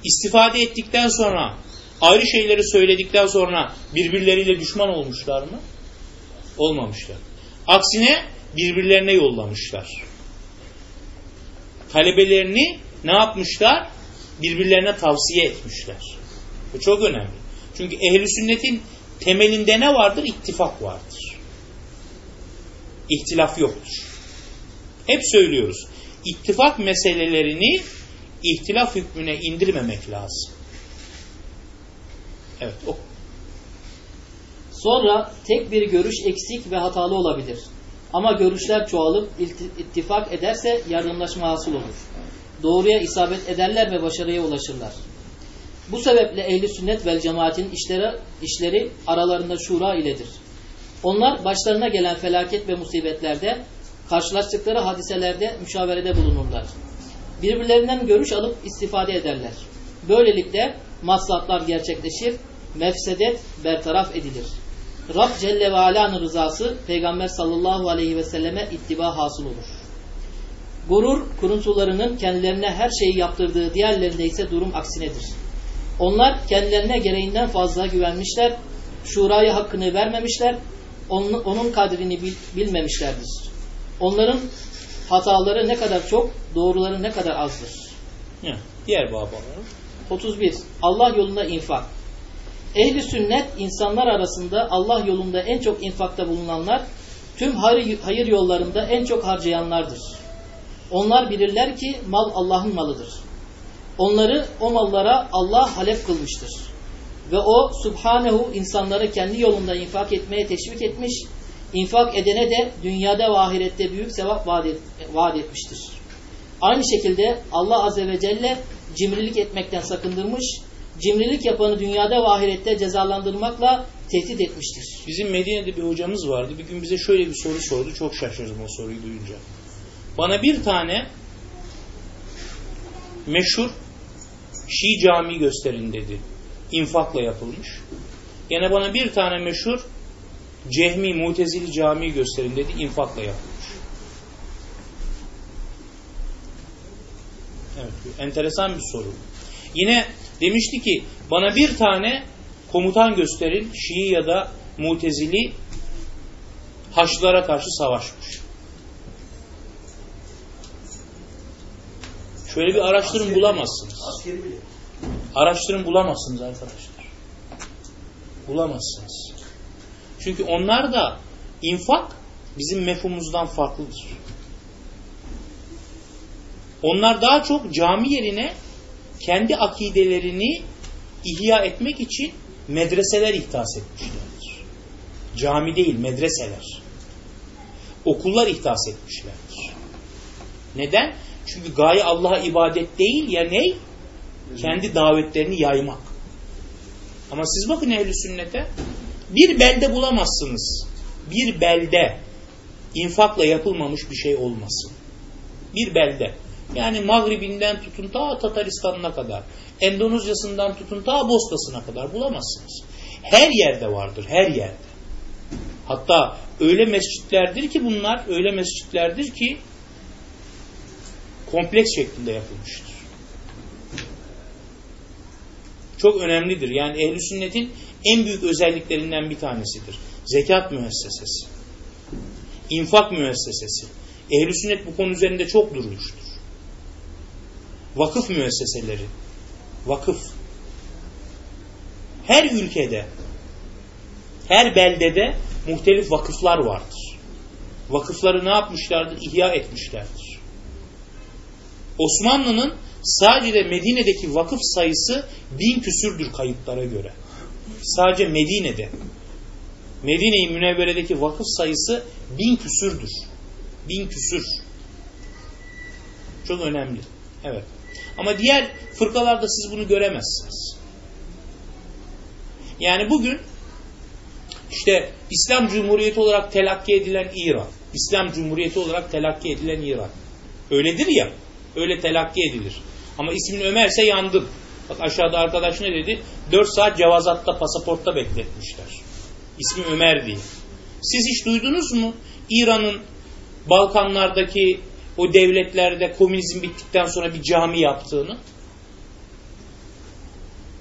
İstifade ettikten sonra ayrı şeyleri söyledikten sonra birbirleriyle düşman olmuşlar mı? Olmamışlar. Aksine birbirlerine yollamışlar. Talebelerini ne yapmışlar? Birbirlerine tavsiye etmişler. Bu çok önemli. Çünkü ehli sünnetin temelinde ne vardır? İttifak vardır. İhtilaf yoktur. Hep söylüyoruz. İttifak meselelerini ihtilaf hükmüne indirmemek lazım. Evet. O. Sonra tek bir görüş eksik ve hatalı olabilir. Ama görüşler çoğalıp ittifak ederse yardımlaşma hasıl olur. Doğruya isabet ederler ve başarıya ulaşırlar. Bu sebeple ehli sünnet vel cemaatin işleri, işleri aralarında şura iledir. Onlar başlarına gelen felaket ve musibetlerde, karşılaştıkları hadiselerde müşaverede bulunurlar. Birbirlerinden görüş alıp istifade ederler. Böylelikle maslahatlar gerçekleşir, mefsedet bertaraf edilir. Rab Celle ve Ala'nın rızası Peygamber sallallahu aleyhi ve selleme ittiba hasıl olur. Gurur, kuruntularının kendilerine her şeyi yaptırdığı diğerlerinde ise durum aksinedir. Onlar kendilerine gereğinden fazla güvenmişler, şurayı hakkını vermemişler, onun, onun kadrini bil, bilmemişlerdir. Onların hataları ne kadar çok, doğruları ne kadar azdır. Ya, diğer babalar. 31. Allah yolunda infak. Ehli sünnet insanlar arasında Allah yolunda en çok infakta bulunanlar, tüm hayır yollarında en çok harcayanlardır. Onlar bilirler ki mal Allah'ın malıdır. Onları o mallara Allah halep kılmıştır. Ve o Subhanehu insanları kendi yolunda infak etmeye teşvik etmiş, infak edene de dünyada ve ahirette büyük sevap vaat, et, vaat etmiştir. Aynı şekilde Allah Azze ve Celle cimrilik etmekten sakındırmış, cimrilik yapanı dünyada ve ahirette cezalandırmakla tehdit etmiştir. Bizim Medine'de bir hocamız vardı. Bir gün bize şöyle bir soru sordu. Çok şaşırdım o soruyu duyunca. Bana bir tane meşhur Şii cami gösterin dedi. İnfakla yapılmış. Yine bana bir tane meşhur Cehmi Mutezili cami gösterin dedi. İnfakla yapılmış. Evet, enteresan bir soru. Yine demişti ki bana bir tane komutan gösterin Şii ya da Mutezili Haçlılara karşı savaşmış. Şöyle bir araştırın bulamazsınız. Askeri bile. Araştırın bulamazsınız arkadaşlar. Bulamazsınız. Çünkü onlar da infak bizim mefhumumuzdan farklıdır. Onlar daha çok cami yerine kendi akidelerini ihya etmek için medreseler ihdas etmişlerdir. Cami değil, medreseler. Okullar ihdas etmişlerdir. Neden? Çünkü gaye Allah'a ibadet değil ya ne? Kendi davetlerini yaymak. Ama siz bakın ehli sünnete bir belde bulamazsınız. Bir belde infakla yapılmamış bir şey olmasın. Bir belde. Yani Magribinden tutun ta Tataristan'ına kadar, Endonezya'sından tutun ta Bosna'sına kadar bulamazsınız. Her yerde vardır, her yerde. Hatta öyle mescitlerdir ki bunlar, öyle mescitlerdir ki kompleks şeklinde yapılmıştır. Çok önemlidir. Yani ehli sünnetin en büyük özelliklerinden bir tanesidir. Zekat müessesesi. infak müessesesi. Ehli sünnet bu konu üzerinde çok durmuştur. Vakıf müesseseleri. Vakıf. Her ülkede, her beldede muhtelif vakıflar vardır. Vakıfları ne yapmışlardır? İhya etmişlerdir. Osmanlı'nın sadece Medine'deki vakıf sayısı bin küsürdür kayıtlara göre. Sadece Medine'de. Medine-i Münevvere'deki vakıf sayısı bin küsürdür. Bin küsür. Çok önemli. Evet. Ama diğer fırkalarda siz bunu göremezsiniz. Yani bugün işte İslam Cumhuriyeti olarak telakki edilen İran, İslam Cumhuriyeti olarak telakki edilen İran. Öyledir ya, öyle telakki edilir. Ama ismin Ömerse yandım. Bak aşağıda arkadaş ne dedi? 4 saat cevazatta, pasaportta bekletmişler. İsmi Ömer diye. Siz hiç duydunuz mu? İran'ın Balkanlardaki o devletlerde komünizm bittikten sonra bir cami yaptığını.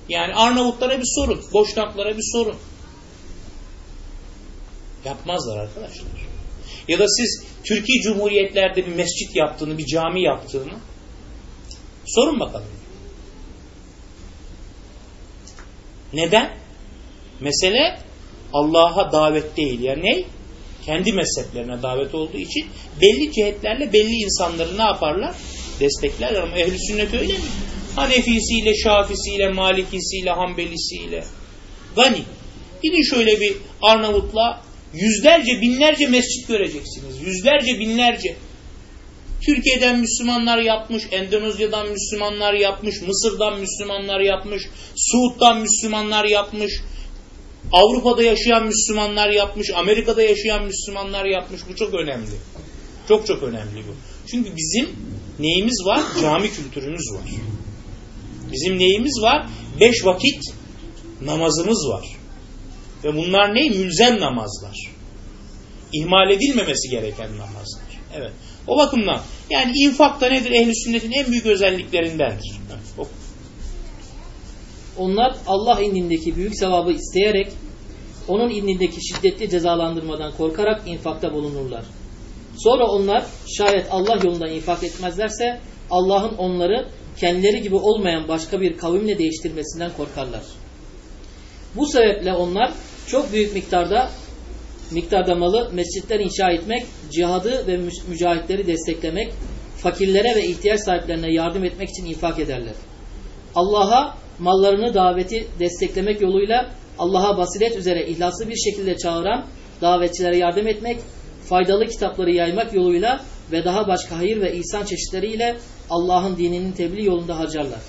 Yani Arnavutlara bir sorun, Boşnaklara bir sorun. Yapmazlar arkadaşlar. Ya da siz Türkiye Cumhuriyetlerde bir mescit yaptığını, bir cami yaptığını sorun bakalım. Neden? Mesele Allah'a davet değil. Ya ne? Kendi mezheplerine davet olduğu için belli cihetlerle belli insanları ne yaparlar? Desteklerler ama ehli sünnet öyle mi? Hanefisiyle, Şafisiyle, Malikisiyle, Hanbelisiyle. Gani. Gidin şöyle bir Arnavutla yüzlerce, binlerce mescit göreceksiniz. Yüzlerce, binlerce. Türkiye'den Müslümanlar yapmış, Endonezya'dan Müslümanlar yapmış, Mısır'dan Müslümanlar yapmış, Suud'dan Müslümanlar yapmış, Avrupa'da yaşayan Müslümanlar yapmış, Amerika'da yaşayan Müslümanlar yapmış. Bu çok önemli. Çok çok önemli bu. Çünkü bizim neyimiz var? Cami kültürümüz var. Bizim neyimiz var? Beş vakit namazımız var. Ve bunlar ne? Mülzem namazlar. İhmal edilmemesi gereken namazlar. Evet. O bakımdan yani infak da nedir? Ehli sünnetin en büyük özelliklerindendir. Onlar Allah indindeki büyük sevabı isteyerek onun indindeki şiddetli cezalandırmadan korkarak infakta bulunurlar. Sonra onlar şayet Allah yolunda infak etmezlerse Allah'ın onları kendileri gibi olmayan başka bir kavimle değiştirmesinden korkarlar. Bu sebeple onlar çok büyük miktarda miktarda malı mescitler inşa etmek, cihadı ve mücahitleri desteklemek, fakirlere ve ihtiyaç sahiplerine yardım etmek için infak ederler. Allah'a mallarını daveti desteklemek yoluyla Allah'a basiret üzere ihlaslı bir şekilde çağıran davetçilere yardım etmek, faydalı kitapları yaymak yoluyla ve daha başka hayır ve ihsan çeşitleriyle Allah'ın dininin tebliğ yolunda harcarlar.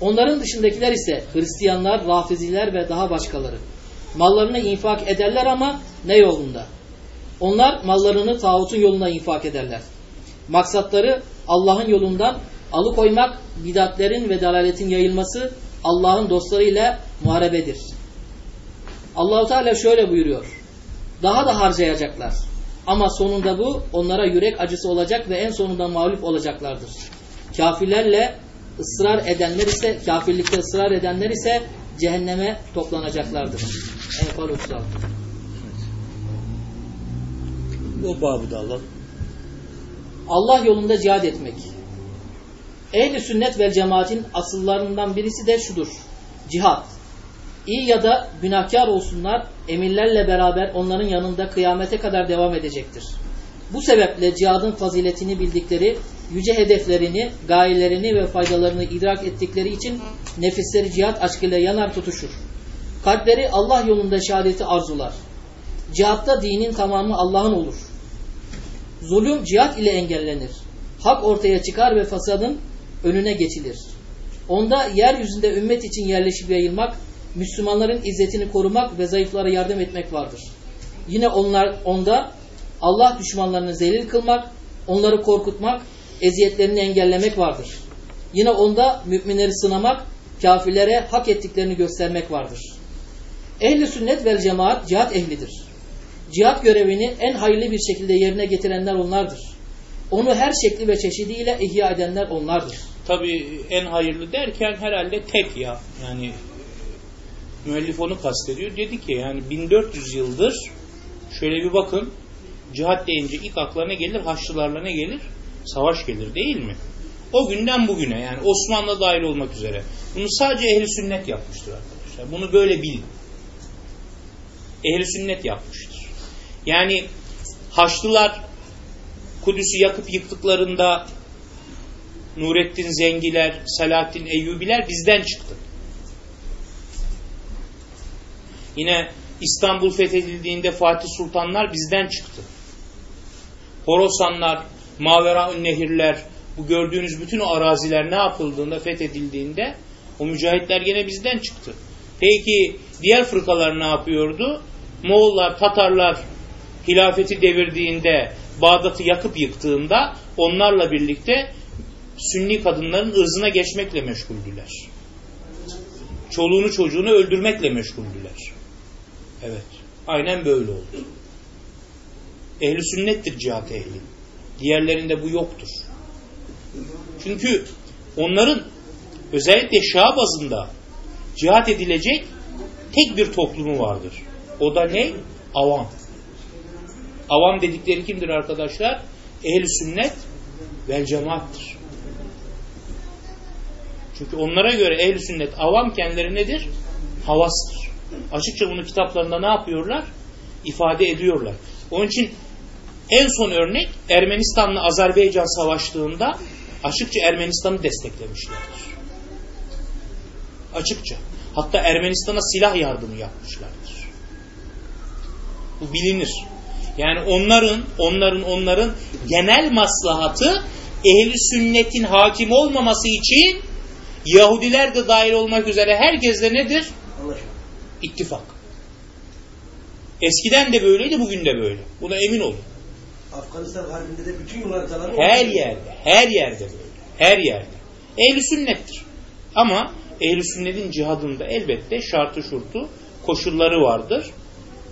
Onların dışındakiler ise Hristiyanlar, Rafiziler ve daha başkaları. Mallarını infak ederler ama ne yolunda? Onlar mallarını tağutun yoluna infak ederler. Maksatları Allah'ın yolundan alıkoymak, bidatlerin ve dalaletin yayılması Allah'ın dostlarıyla muharebedir. Allahu Teala şöyle buyuruyor. Daha da harcayacaklar. Ama sonunda bu onlara yürek acısı olacak ve en sonunda mağlup olacaklardır. Kafirlerle ısrar edenler ise, kafirlikte ısrar edenler ise cehenneme toplanacaklardır. Enfal 36. O babı da alalım. Allah yolunda cihad etmek. Ehli sünnet ve cemaatin asıllarından birisi de şudur. Cihad. İyi ya da günahkar olsunlar, emirlerle beraber onların yanında kıyamete kadar devam edecektir. Bu sebeple cihadın faziletini bildikleri, yüce hedeflerini, gayelerini ve faydalarını idrak ettikleri için nefisleri cihat aşkıyla yanar tutuşur. Kalpleri Allah yolunda şehadeti arzular. Cihatta dinin tamamı Allah'ın olur. Zulüm cihat ile engellenir. Hak ortaya çıkar ve fasadın önüne geçilir. Onda yeryüzünde ümmet için yerleşip yayılmak, Müslümanların izzetini korumak ve zayıflara yardım etmek vardır. Yine onlar onda Allah düşmanlarını zelil kılmak, onları korkutmak, eziyetlerini engellemek vardır. Yine onda müminleri sınamak, kafirlere hak ettiklerini göstermek vardır. Ehli sünnet vel cemaat cihat ehlidir. Cihat görevini en hayırlı bir şekilde yerine getirenler onlardır. Onu her şekli ve çeşidiyle ihya edenler onlardır. Tabi en hayırlı derken herhalde tek ya. Yani müellif onu kastediyor. Dedi ki yani 1400 yıldır şöyle bir bakın cihat deyince ilk akla ne gelir? Haçlılarla ne gelir? Savaş gelir değil mi? O günden bugüne yani Osmanlı dahil olmak üzere. Bunu sadece ehli sünnet yapmıştır arkadaşlar. Bunu böyle bilin. Ehli sünnet yapmıştır. Yani Haçlılar Kudüs'ü yakıp yıktıklarında Nurettin Zengiler, Selahattin Eyyubiler bizden çıktı. Yine İstanbul fethedildiğinde Fatih Sultanlar bizden çıktı. Horasanlar, Maveraün Nehirler, Bu gördüğünüz bütün araziler ne yapıldığında, fethedildiğinde o mücahitler gene bizden çıktı. Peki diğer fırkalar ne yapıyordu? Moğollar, Tatarlar hilafeti devirdiğinde, Bağdat'ı yakıp yıktığında onlarla birlikte Sünni kadınların ırzına geçmekle meşguldüler. Çoluğunu çocuğunu öldürmekle meşguldüler. Evet. Aynen böyle oldu. Ehli sünnettir cihat ehli. Diğerlerinde bu yoktur. Çünkü onların özellikle Şah bazında cihat edilecek tek bir toplumu vardır. O da ne? Avam. Avam dedikleri kimdir arkadaşlar? Ehl-i sünnet vel cemaattir. Çünkü onlara göre ehl-i sünnet avam kendileri nedir? Havastır. Açıkça bunu kitaplarında ne yapıyorlar? İfade ediyorlar. Onun için en son örnek Ermenistan'la Azerbaycan savaştığında açıkça Ermenistan'ı desteklemişlerdir. Açıkça. Hatta Ermenistan'a silah yardımı yapmışlardır. Bu bilinir. Yani onların, onların, onların genel maslahatı ehli sünnetin hakim olmaması için Yahudiler de dahil olmak üzere herkesle nedir? İttifak. Eskiden de böyleydi, bugün de böyle. Buna emin olun. Afganistan Harbi'nde de bütün yol haritaları Her yerde, her yerde böyle. Her yerde. Ehli sünnettir. Ama ehli sünnetin cihadında elbette şartı şurtu, koşulları vardır.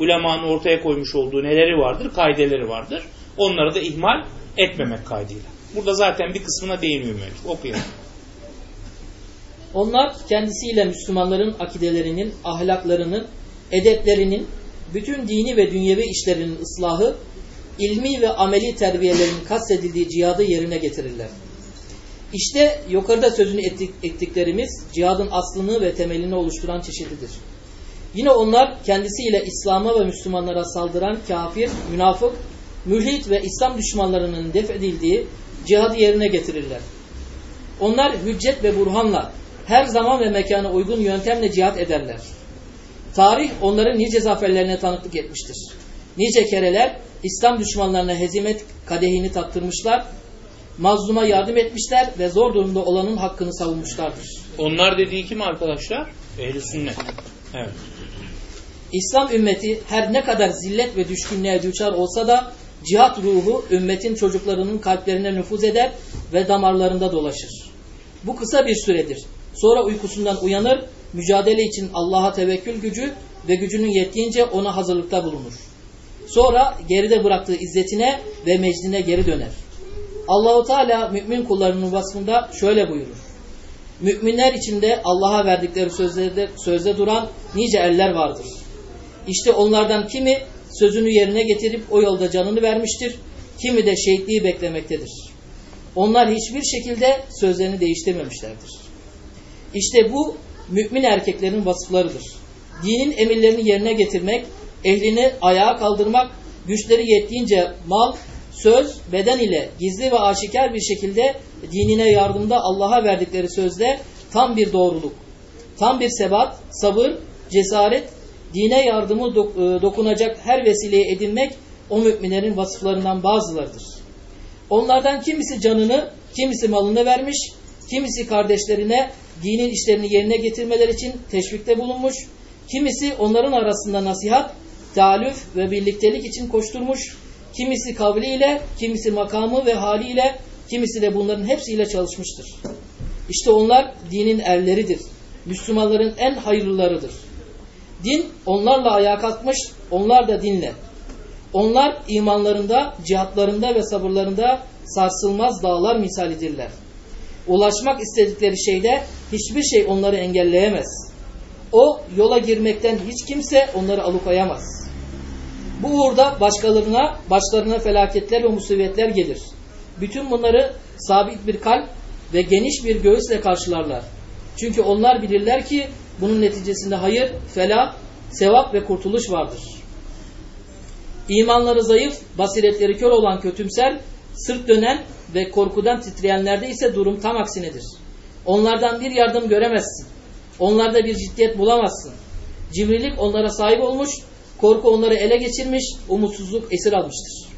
Ulemanın ortaya koymuş olduğu neleri vardır, kaideleri vardır. Onları da ihmal etmemek kaydıyla. Burada zaten bir kısmına değiniyor müellif. Okuyalım. Onlar kendisiyle Müslümanların akidelerinin, ahlaklarının, edeplerinin, bütün dini ve dünyevi işlerinin ıslahı, ilmi ve ameli terbiyelerin kastedildiği cihadı yerine getirirler. İşte yukarıda sözünü ettik, ettiklerimiz cihadın aslını ve temelini oluşturan çeşididir. Yine onlar kendisiyle İslam'a ve Müslümanlara saldıran kafir, münafık, mülhit ve İslam düşmanlarının def edildiği cihadı yerine getirirler. Onlar hüccet ve burhanla her zaman ve mekana uygun yöntemle cihat ederler. Tarih onların nice zaferlerine tanıklık etmiştir. Nice kereler İslam düşmanlarına hezimet kadehini tattırmışlar, mazluma yardım etmişler ve zor durumda olanın hakkını savunmuşlardır. Onlar dediği kim arkadaşlar? Ehli sünnet. Evet. İslam ümmeti her ne kadar zillet ve düşkünlüğe düçar olsa da cihat ruhu ümmetin çocuklarının kalplerine nüfuz eder ve damarlarında dolaşır. Bu kısa bir süredir. Sonra uykusundan uyanır, mücadele için Allah'a tevekkül gücü ve gücünün yettiğince ona hazırlıkta bulunur. Sonra geride bıraktığı izzetine ve mecdine geri döner. Allahu Teala mümin kullarının vasfında şöyle buyurur. Müminler içinde Allah'a verdikleri sözlerde, sözde duran nice eller vardır. İşte onlardan kimi sözünü yerine getirip o yolda canını vermiştir, kimi de şehitliği beklemektedir. Onlar hiçbir şekilde sözlerini değiştirmemişlerdir. İşte bu mümin erkeklerin vasıflarıdır. Dinin emirlerini yerine getirmek, ehlini ayağa kaldırmak, güçleri yettiğince mal, söz, beden ile gizli ve aşikar bir şekilde dinine yardımda Allah'a verdikleri sözde tam bir doğruluk, tam bir sebat, sabır, cesaret, dine yardımı dokunacak her vesileyi edinmek o müminlerin vasıflarından bazılarıdır. Onlardan kimisi canını, kimisi malını vermiş, kimisi kardeşlerine dinin işlerini yerine getirmeler için teşvikte bulunmuş, kimisi onların arasında nasihat, talüf ve birliktelik için koşturmuş, kimisi kavliyle, kimisi makamı ve haliyle, kimisi de bunların hepsiyle çalışmıştır. İşte onlar dinin erleridir. Müslümanların en hayırlılarıdır. Din onlarla ayağa kalkmış, onlar da dinle. Onlar imanlarında, cihatlarında ve sabırlarında sarsılmaz dağlar misalidirler. Ulaşmak istedikleri şeyde hiçbir şey onları engelleyemez. O yola girmekten hiç kimse onları alıkoyamaz. Bu uğurda başkalarına, başlarına felaketler ve musibetler gelir. Bütün bunları sabit bir kalp ve geniş bir göğüsle karşılarlar. Çünkü onlar bilirler ki bunun neticesinde hayır, felah, sevap ve kurtuluş vardır. İmanları zayıf, basiretleri kör olan kötümser, sırt dönen ve korkudan titreyenlerde ise durum tam aksinedir. Onlardan bir yardım göremezsin. Onlarda bir ciddiyet bulamazsın. Cimrilik onlara sahip olmuş, korku onları ele geçirmiş, umutsuzluk esir almıştır.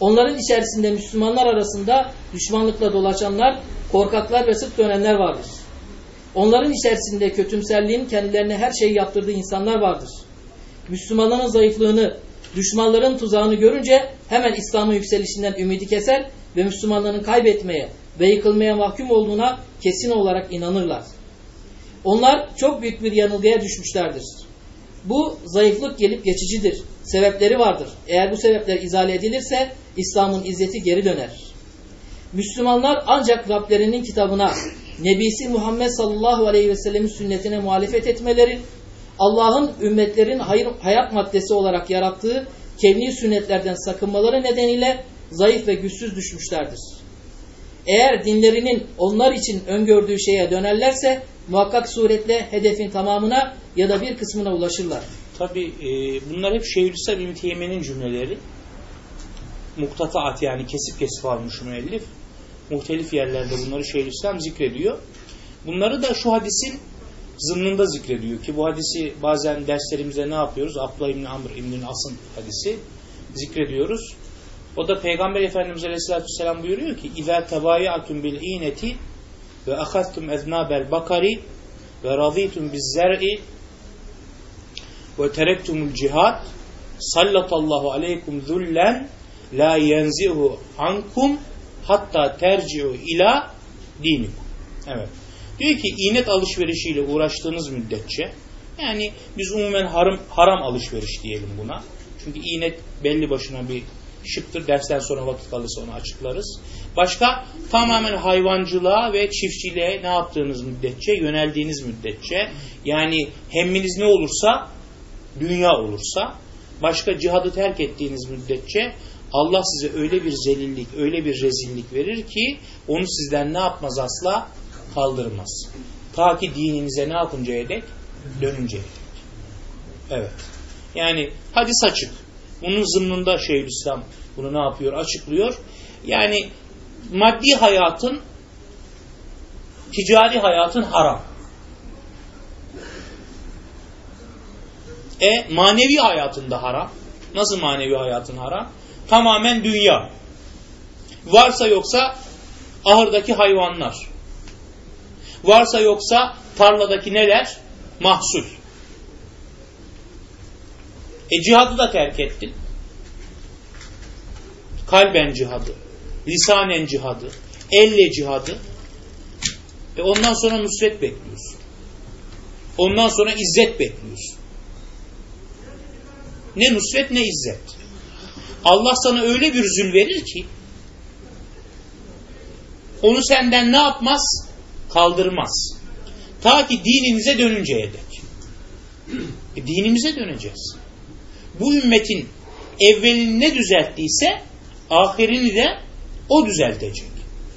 Onların içerisinde Müslümanlar arasında düşmanlıkla dolaşanlar, korkaklar ve sırt dönenler vardır. Onların içerisinde kötümserliğin kendilerine her şeyi yaptırdığı insanlar vardır. Müslümanların zayıflığını, düşmanların tuzağını görünce hemen İslam'ın yükselişinden ümidi keser ve Müslümanların kaybetmeye ve yıkılmaya mahkum olduğuna kesin olarak inanırlar. Onlar çok büyük bir yanılgıya düşmüşlerdir. Bu zayıflık gelip geçicidir. Sebepleri vardır. Eğer bu sebepler izale edilirse İslam'ın izzeti geri döner. Müslümanlar ancak Rablerinin kitabına, Nebisi Muhammed sallallahu aleyhi ve sellemin sünnetine muhalefet etmeleri, Allah'ın ümmetlerin hayır, hayat maddesi olarak yarattığı kevni sünnetlerden sakınmaları nedeniyle zayıf ve güçsüz düşmüşlerdir. Eğer dinlerinin onlar için öngördüğü şeye dönerlerse muhakkak suretle hedefin tamamına ya da bir kısmına ulaşırlar. Tabi e, bunlar hep Şeyhülislam İbn Teymiye'nin cümleleri. Muktataat yani kesip kesip almış müellif. Muhtelif yerlerde bunları Şeyhülislam zikrediyor. Bunları da şu hadisin zımnında zikrediyor ki bu hadisi bazen derslerimizde ne yapıyoruz? Abdullah İbni Amr İbni Asın hadisi zikrediyoruz. O da Peygamber Efendimiz Aleyhisselatü Vesselam buyuruyor ki اِذَا تَبَايَعْتُمْ بِالْاِينَةِ ve akastum eznabel bakari ve razıytum biz zer'i ve terektumul cihat sallatallahu aleykum zullen la yenzihu ankum hatta tercihu ila dinikum. Evet. Diyor ki iğnet alışverişiyle uğraştığınız müddetçe yani biz umumen haram, haram alışveriş diyelim buna. Çünkü iğnet belli başına bir şıktır. Dersten sonra vakit kalırsa onu açıklarız. Başka tamamen hayvancılığa ve çiftçiliğe ne yaptığınız müddetçe, yöneldiğiniz müddetçe yani hemminiz ne olursa dünya olursa başka cihadı terk ettiğiniz müddetçe Allah size öyle bir zelillik, öyle bir rezillik verir ki onu sizden ne yapmaz asla? Kaldırmaz. Ta ki dininize ne yapıncaya dek? Dönünceye dek. Evet. Yani hadis açık. Bunun zımnında Şeyhülislam bunu ne yapıyor? Açıklıyor. Yani maddi hayatın ticari hayatın haram. E manevi hayatında haram. Nasıl manevi hayatın haram? Tamamen dünya. Varsa yoksa ahırdaki hayvanlar. Varsa yoksa tarladaki neler? Mahsul. E cihadı da terk ettin. Kalben cihadı, lisanen cihadı, elle cihadı. E ondan sonra nusret bekliyorsun. Ondan sonra izzet bekliyorsun. Ne nusret ne izzet. Allah sana öyle bir zül verir ki onu senden ne yapmaz? Kaldırmaz. Ta ki dinimize dönünceye dek. E, dinimize döneceğiz. Bu ümmetin evvelini ne düzelttiyse ahirini de o düzeltecek.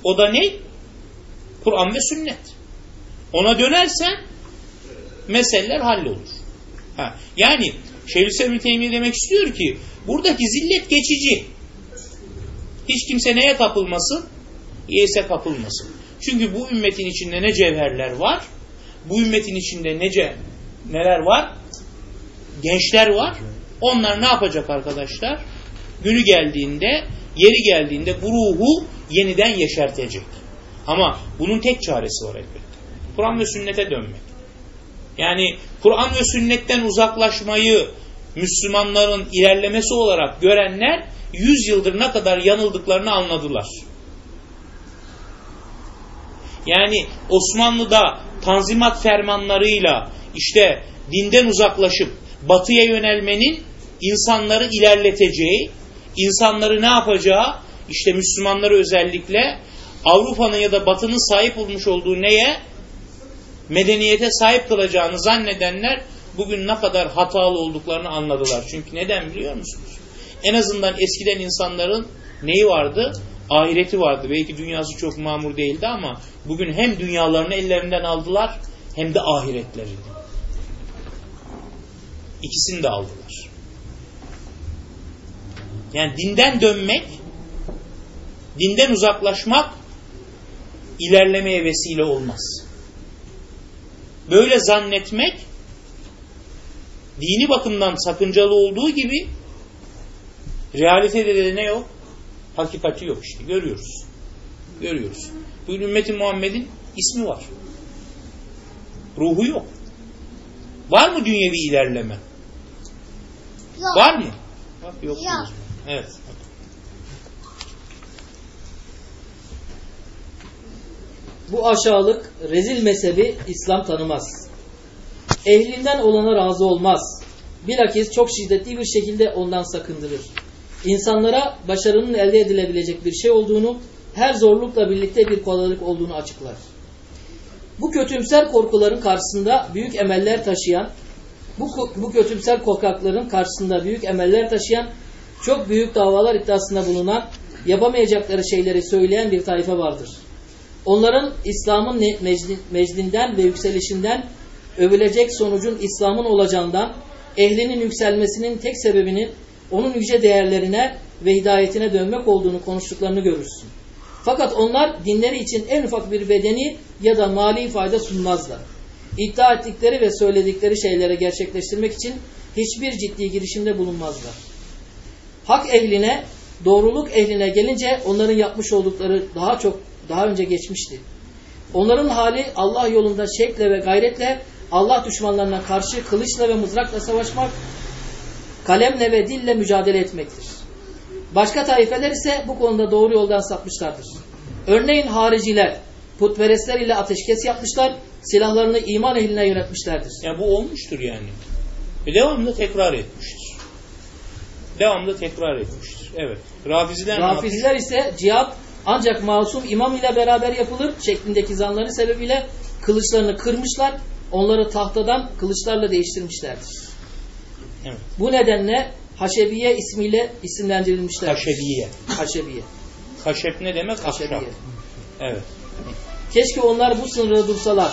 O da ne? Kur'an ve sünnet. Ona dönersen meseleler hallolur. Ha, yani Şeyhülislam Teymiye demek istiyor ki buradaki zillet geçici. Hiç kimse neye kapılmasın? Yeyse kapılmasın. Çünkü bu ümmetin içinde ne cevherler var? Bu ümmetin içinde nece neler var? Gençler var. Onlar ne yapacak arkadaşlar? Günü geldiğinde, yeri geldiğinde bu ruhu yeniden yeşertecek. Ama bunun tek çaresi var elbette. Kur'an ve sünnete dönmek. Yani Kur'an ve sünnetten uzaklaşmayı Müslümanların ilerlemesi olarak görenler yüz yıldır ne kadar yanıldıklarını anladılar. Yani Osmanlı'da tanzimat fermanlarıyla işte dinden uzaklaşıp batıya yönelmenin insanları ilerleteceği, insanları ne yapacağı, işte Müslümanları özellikle Avrupa'nın ya da Batı'nın sahip olmuş olduğu neye? Medeniyete sahip kılacağını zannedenler bugün ne kadar hatalı olduklarını anladılar. Çünkü neden biliyor musunuz? En azından eskiden insanların neyi vardı? Ahireti vardı. Belki dünyası çok mamur değildi ama bugün hem dünyalarını ellerinden aldılar hem de ahiretlerini. İkisini de aldılar. Yani dinden dönmek, dinden uzaklaşmak ilerlemeye vesile olmaz. Böyle zannetmek dini bakımdan sakıncalı olduğu gibi realitede de ne yok? Hakikati yok işte. Görüyoruz. Görüyoruz. Bugün ümmeti Muhammed'in ismi var. Ruhu yok. Var mı dünyevi ilerleme? Yok. Var mı? Yok. Yok. Evet. Bu aşağılık, rezil mezhebi İslam tanımaz. Ehlinden olana razı olmaz. Bilakis çok şiddetli bir şekilde ondan sakındırır. İnsanlara başarının elde edilebilecek bir şey olduğunu, her zorlukla birlikte bir kolaylık olduğunu açıklar. Bu kötümser korkuların karşısında büyük emeller taşıyan, bu, bu kötümser korkakların karşısında büyük emeller taşıyan, çok büyük davalar iddiasında bulunan, yapamayacakları şeyleri söyleyen bir tayfa vardır. Onların İslam'ın mecdinden ve yükselişinden övülecek sonucun İslam'ın olacağından, ehlinin yükselmesinin tek sebebinin onun yüce değerlerine ve hidayetine dönmek olduğunu konuştuklarını görürsün. Fakat onlar dinleri için en ufak bir bedeni ya da mali fayda sunmazlar. İddia ettikleri ve söyledikleri şeyleri gerçekleştirmek için hiçbir ciddi girişimde bulunmazlar. Hak ehline, doğruluk ehline gelince onların yapmış oldukları daha çok daha önce geçmişti. Onların hali Allah yolunda şekle ve gayretle Allah düşmanlarına karşı kılıçla ve mızrakla savaşmak, kalemle ve dille mücadele etmektir. Başka taifeler ise bu konuda doğru yoldan sapmışlardır. Örneğin hariciler, putperestler ile ateşkes yapmışlar, silahlarını iman ehline yönetmişlerdir. Yani bu olmuştur yani. Ve devamlı tekrar etmiştir. Devamlı tekrar etmiştir. Evet. Rafiziler? Rafizler ise cihat ancak masum imam ile beraber yapılır şeklindeki zanları sebebiyle kılıçlarını kırmışlar, onları tahtadan kılıçlarla değiştirmişlerdir. Evet. Bu nedenle Haşebiye ismiyle isimlendirilmişler. Haşebiye. Haşebiye. Haşep ne demek? Ahşap. Haşebiye. Evet. Keşke onlar bu sınırda dursalar.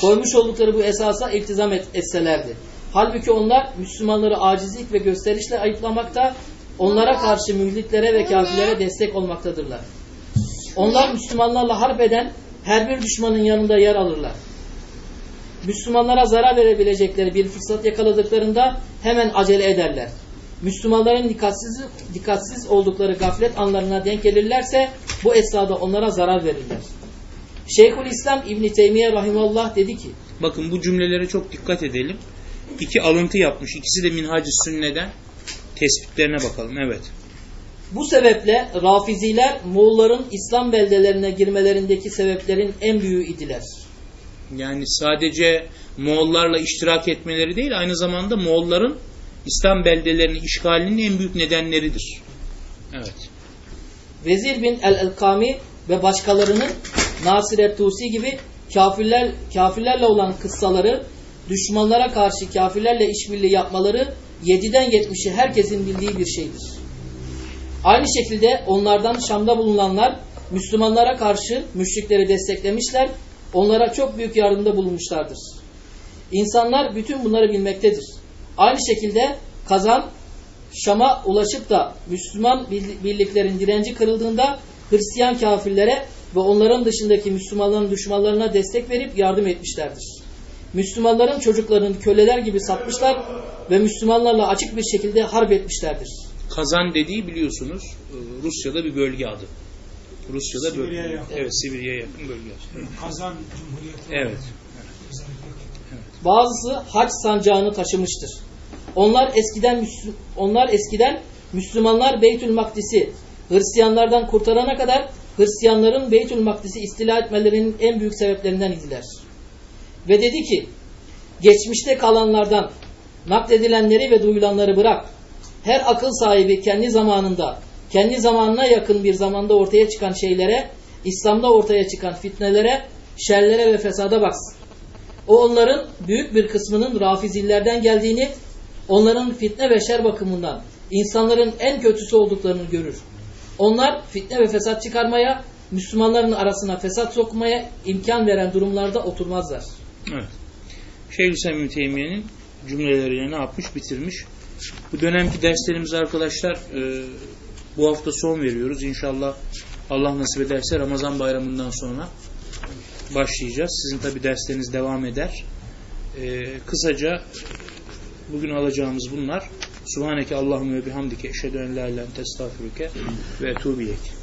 Koymuş oldukları bu esasa iltizam et, etselerdi. Halbuki onlar Müslümanları acizlik ve gösterişle ayıplamakta, onlara karşı mülhitlere ve kafirlere destek olmaktadırlar. Onlar Müslümanlarla harp eden her bir düşmanın yanında yer alırlar. Müslümanlara zarar verebilecekleri bir fırsat yakaladıklarında hemen acele ederler. Müslümanların dikkatsiz, dikkatsiz oldukları gaflet anlarına denk gelirlerse bu esnada onlara zarar verirler. Şeyhülislam İbn Teymiye rahimallah dedi ki: Bakın bu cümlelere çok dikkat edelim. İki alıntı yapmış. İkisi de Minhac-ı Sünne'den. Tespitlerine bakalım. Evet. Bu sebeple Rafiziler Moğolların İslam beldelerine girmelerindeki sebeplerin en büyüğü idiler. Yani sadece Moğollarla iştirak etmeleri değil, aynı zamanda Moğolların İslam beldelerini işgalinin en büyük nedenleridir. Evet. Vezir bin el-Elkami ve başkalarının Nasiret Tusi gibi kafirler, kafirlerle olan kıssaları, düşmanlara karşı kafirlerle işbirliği yapmaları 7'den 70'i herkesin bildiği bir şeydir. Aynı şekilde onlardan Şam'da bulunanlar Müslümanlara karşı müşrikleri desteklemişler, onlara çok büyük yardımda bulunmuşlardır. İnsanlar bütün bunları bilmektedir. Aynı şekilde kazan Şam'a ulaşıp da Müslüman birliklerin direnci kırıldığında Hristiyan kafirlere ve onların dışındaki Müslümanların düşmanlarına destek verip yardım etmişlerdir. Müslümanların çocuklarını köleler gibi satmışlar ve Müslümanlarla açık bir şekilde harp etmişlerdir. Kazan dediği biliyorsunuz e, Rusya'da bir bölge adı. Rusya'da bölge. Sibirya'ya yakın. Evet, Sibirya'ya yakın bölge adı. Kazan Cumhuriyeti. Evet. Bazısı hac sancağını taşımıştır. Onlar eskiden onlar eskiden Müslümanlar Beytül Makdis'i Hristiyanlardan kurtarana kadar Hristiyanların Beytül Makdis'i istila etmelerinin en büyük sebeplerinden idiler. Ve dedi ki geçmişte kalanlardan nakledilenleri ve duyulanları bırak. Her akıl sahibi kendi zamanında, kendi zamanına yakın bir zamanda ortaya çıkan şeylere, İslam'da ortaya çıkan fitnelere, şerlere ve fesada baksın. O onların büyük bir kısmının rafizillerden geldiğini, onların fitne ve şer bakımından insanların en kötüsü olduklarını görür. Onlar fitne ve fesat çıkarmaya, Müslümanların arasına fesat sokmaya imkan veren durumlarda oturmazlar. Evet. Şeyhülislam Teymiye'nin cümlelerini ne yapmış? Bitirmiş. Bu dönemki derslerimiz arkadaşlar e, bu hafta son veriyoruz. İnşallah Allah nasip ederse Ramazan bayramından sonra başlayacağız. Sizin tabi dersleriniz devam eder. E, kısaca bugün alacağımız bunlar. Subhaneke Allahümme ve bihamdike eşhedü en la ilahe ve etûbü ileyk.